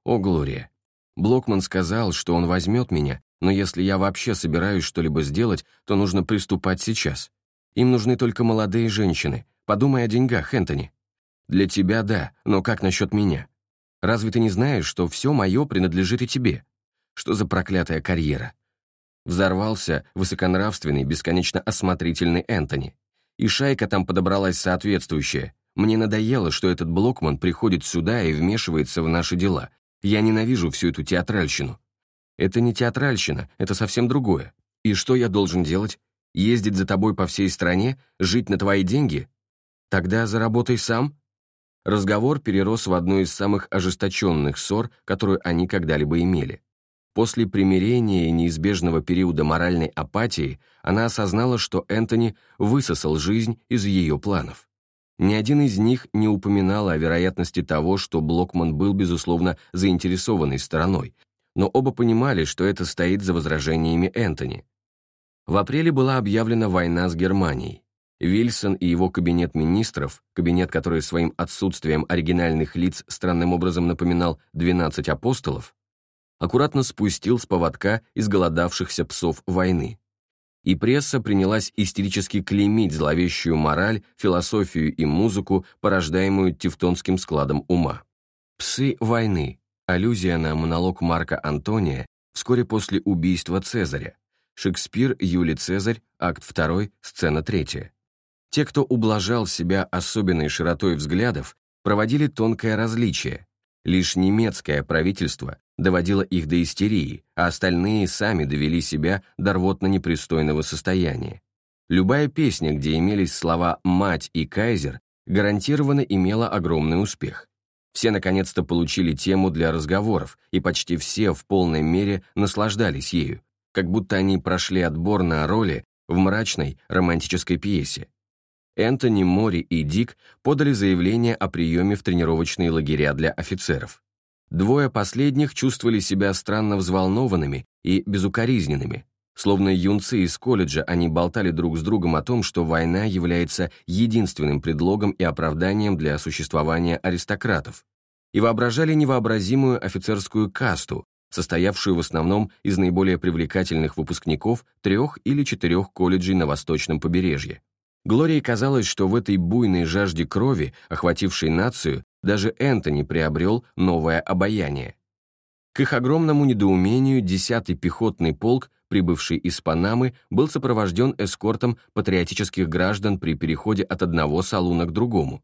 О, Глория! Блокман сказал, что он возьмет меня, но если я вообще собираюсь что-либо сделать, то нужно приступать сейчас. Им нужны только молодые женщины. Подумай о деньгах, Энтони. Для тебя да, но как насчет меня? Разве ты не знаешь, что все мое принадлежит и тебе? Что за проклятая карьера? Взорвался высоконравственный, бесконечно осмотрительный Энтони и шайка там подобралась соответствующая. Мне надоело, что этот Блокман приходит сюда и вмешивается в наши дела. Я ненавижу всю эту театральщину. Это не театральщина, это совсем другое. И что я должен делать? Ездить за тобой по всей стране? Жить на твои деньги? Тогда заработай сам. Разговор перерос в одну из самых ожесточенных ссор, которую они когда-либо имели. После примирения и неизбежного периода моральной апатии она осознала, что Энтони высосал жизнь из ее планов. Ни один из них не упоминал о вероятности того, что Блокман был, безусловно, заинтересованной стороной, но оба понимали, что это стоит за возражениями Энтони. В апреле была объявлена война с Германией. Вильсон и его кабинет министров, кабинет, который своим отсутствием оригинальных лиц странным образом напоминал «12 апостолов», аккуратно спустил с поводка изголодавшихся псов войны. И пресса принялась истерически клеймить зловещую мораль, философию и музыку, порождаемую тевтонским складом ума. «Псы войны» — аллюзия на монолог Марка Антония вскоре после убийства Цезаря. Шекспир, Юлий Цезарь, акт 2, сцена 3. Те, кто ублажал себя особенной широтой взглядов, проводили тонкое различие. Лишь немецкое правительство доводило их до истерии, а остальные сами довели себя до рвотно-непристойного состояния. Любая песня, где имелись слова «мать» и «кайзер», гарантированно имела огромный успех. Все наконец-то получили тему для разговоров, и почти все в полной мере наслаждались ею, как будто они прошли отбор на роли в мрачной романтической пьесе. Энтони, Мори и Дик подали заявление о приеме в тренировочные лагеря для офицеров. Двое последних чувствовали себя странно взволнованными и безукоризненными. Словно юнцы из колледжа они болтали друг с другом о том, что война является единственным предлогом и оправданием для существования аристократов, и воображали невообразимую офицерскую касту, состоявшую в основном из наиболее привлекательных выпускников трех или четырех колледжей на восточном побережье. Глории казалось, что в этой буйной жажде крови, охватившей нацию, даже Энтони приобрел новое обаяние. К их огромному недоумению 10-й пехотный полк, прибывший из Панамы, был сопровожден эскортом патриотических граждан при переходе от одного салуна к другому.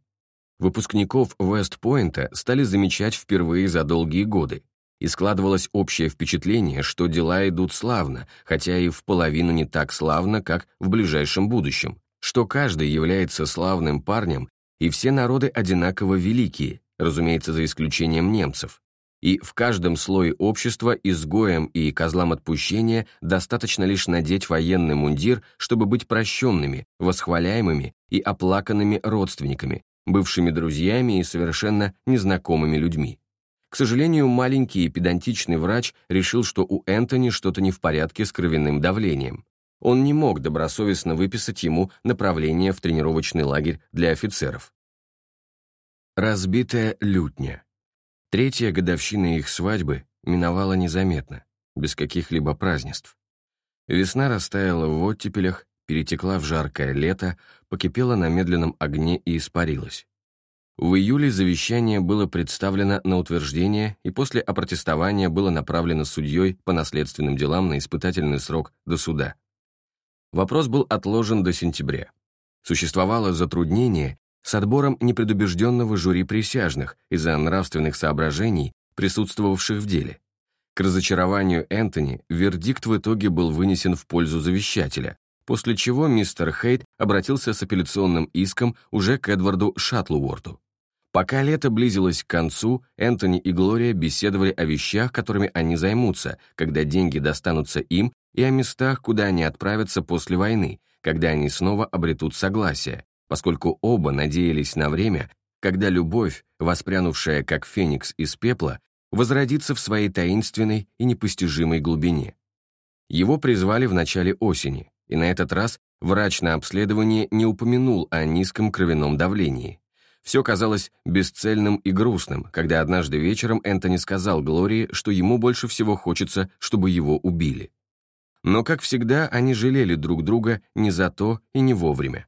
Выпускников Вестпойнта стали замечать впервые за долгие годы, и складывалось общее впечатление, что дела идут славно, хотя и в половину не так славно, как в ближайшем будущем, что каждый является славным парнем, и все народы одинаково великие, разумеется, за исключением немцев. И в каждом слое общества изгоям и козлам отпущения достаточно лишь надеть военный мундир, чтобы быть прощенными, восхваляемыми и оплаканными родственниками, бывшими друзьями и совершенно незнакомыми людьми. К сожалению, маленький и педантичный врач решил, что у Энтони что-то не в порядке с кровяным давлением. Он не мог добросовестно выписать ему направление в тренировочный лагерь для офицеров. Разбитая лютня. Третья годовщина их свадьбы миновала незаметно, без каких-либо празднеств. Весна растаяла в оттепелях, перетекла в жаркое лето, покипела на медленном огне и испарилась. В июле завещание было представлено на утверждение и после опротестования было направлено судьей по наследственным делам на испытательный срок до суда. Вопрос был отложен до сентября. Существовало затруднение с отбором непредубежденного жюри присяжных из-за нравственных соображений, присутствовавших в деле. К разочарованию Энтони вердикт в итоге был вынесен в пользу завещателя, после чего мистер Хейт обратился с апелляционным иском уже к Эдварду Шатлуорту. Пока лето близилось к концу, Энтони и Глория беседовали о вещах, которыми они займутся, когда деньги достанутся им, и о местах, куда они отправятся после войны, когда они снова обретут согласие, поскольку оба надеялись на время, когда любовь, воспрянувшая как феникс из пепла, возродится в своей таинственной и непостижимой глубине. Его призвали в начале осени, и на этот раз врач на обследовании не упомянул о низком кровяном давлении. Все казалось бесцельным и грустным, когда однажды вечером Энтони сказал Глории, что ему больше всего хочется, чтобы его убили. Но, как всегда, они жалели друг друга не за то и не вовремя.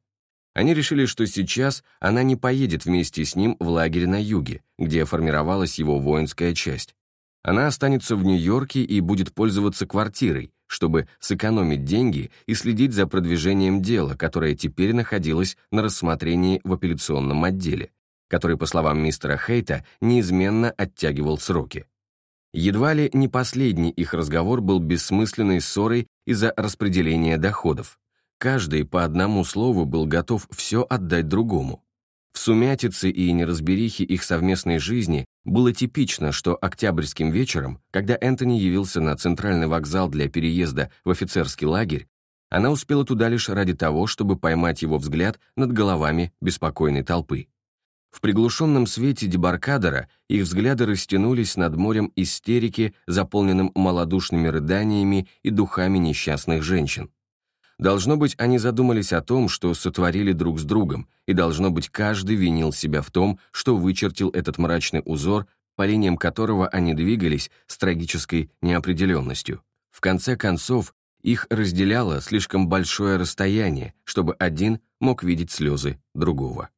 Они решили, что сейчас она не поедет вместе с ним в лагерь на юге, где формировалась его воинская часть. Она останется в Нью-Йорке и будет пользоваться квартирой, чтобы сэкономить деньги и следить за продвижением дела, которое теперь находилось на рассмотрении в апелляционном отделе, который, по словам мистера Хейта, неизменно оттягивал сроки. Едва ли не последний их разговор был бессмысленной ссорой из-за распределения доходов. Каждый по одному слову был готов все отдать другому. В сумятице и неразберихе их совместной жизни было типично, что октябрьским вечером, когда Энтони явился на центральный вокзал для переезда в офицерский лагерь, она успела туда лишь ради того, чтобы поймать его взгляд над головами беспокойной толпы. В приглушенном свете дебаркадера их взгляды растянулись над морем истерики, заполненным малодушными рыданиями и духами несчастных женщин. Должно быть, они задумались о том, что сотворили друг с другом, и должно быть, каждый винил себя в том, что вычертил этот мрачный узор, по линиям которого они двигались с трагической неопределенностью. В конце концов, их разделяло слишком большое расстояние, чтобы один мог видеть слезы другого.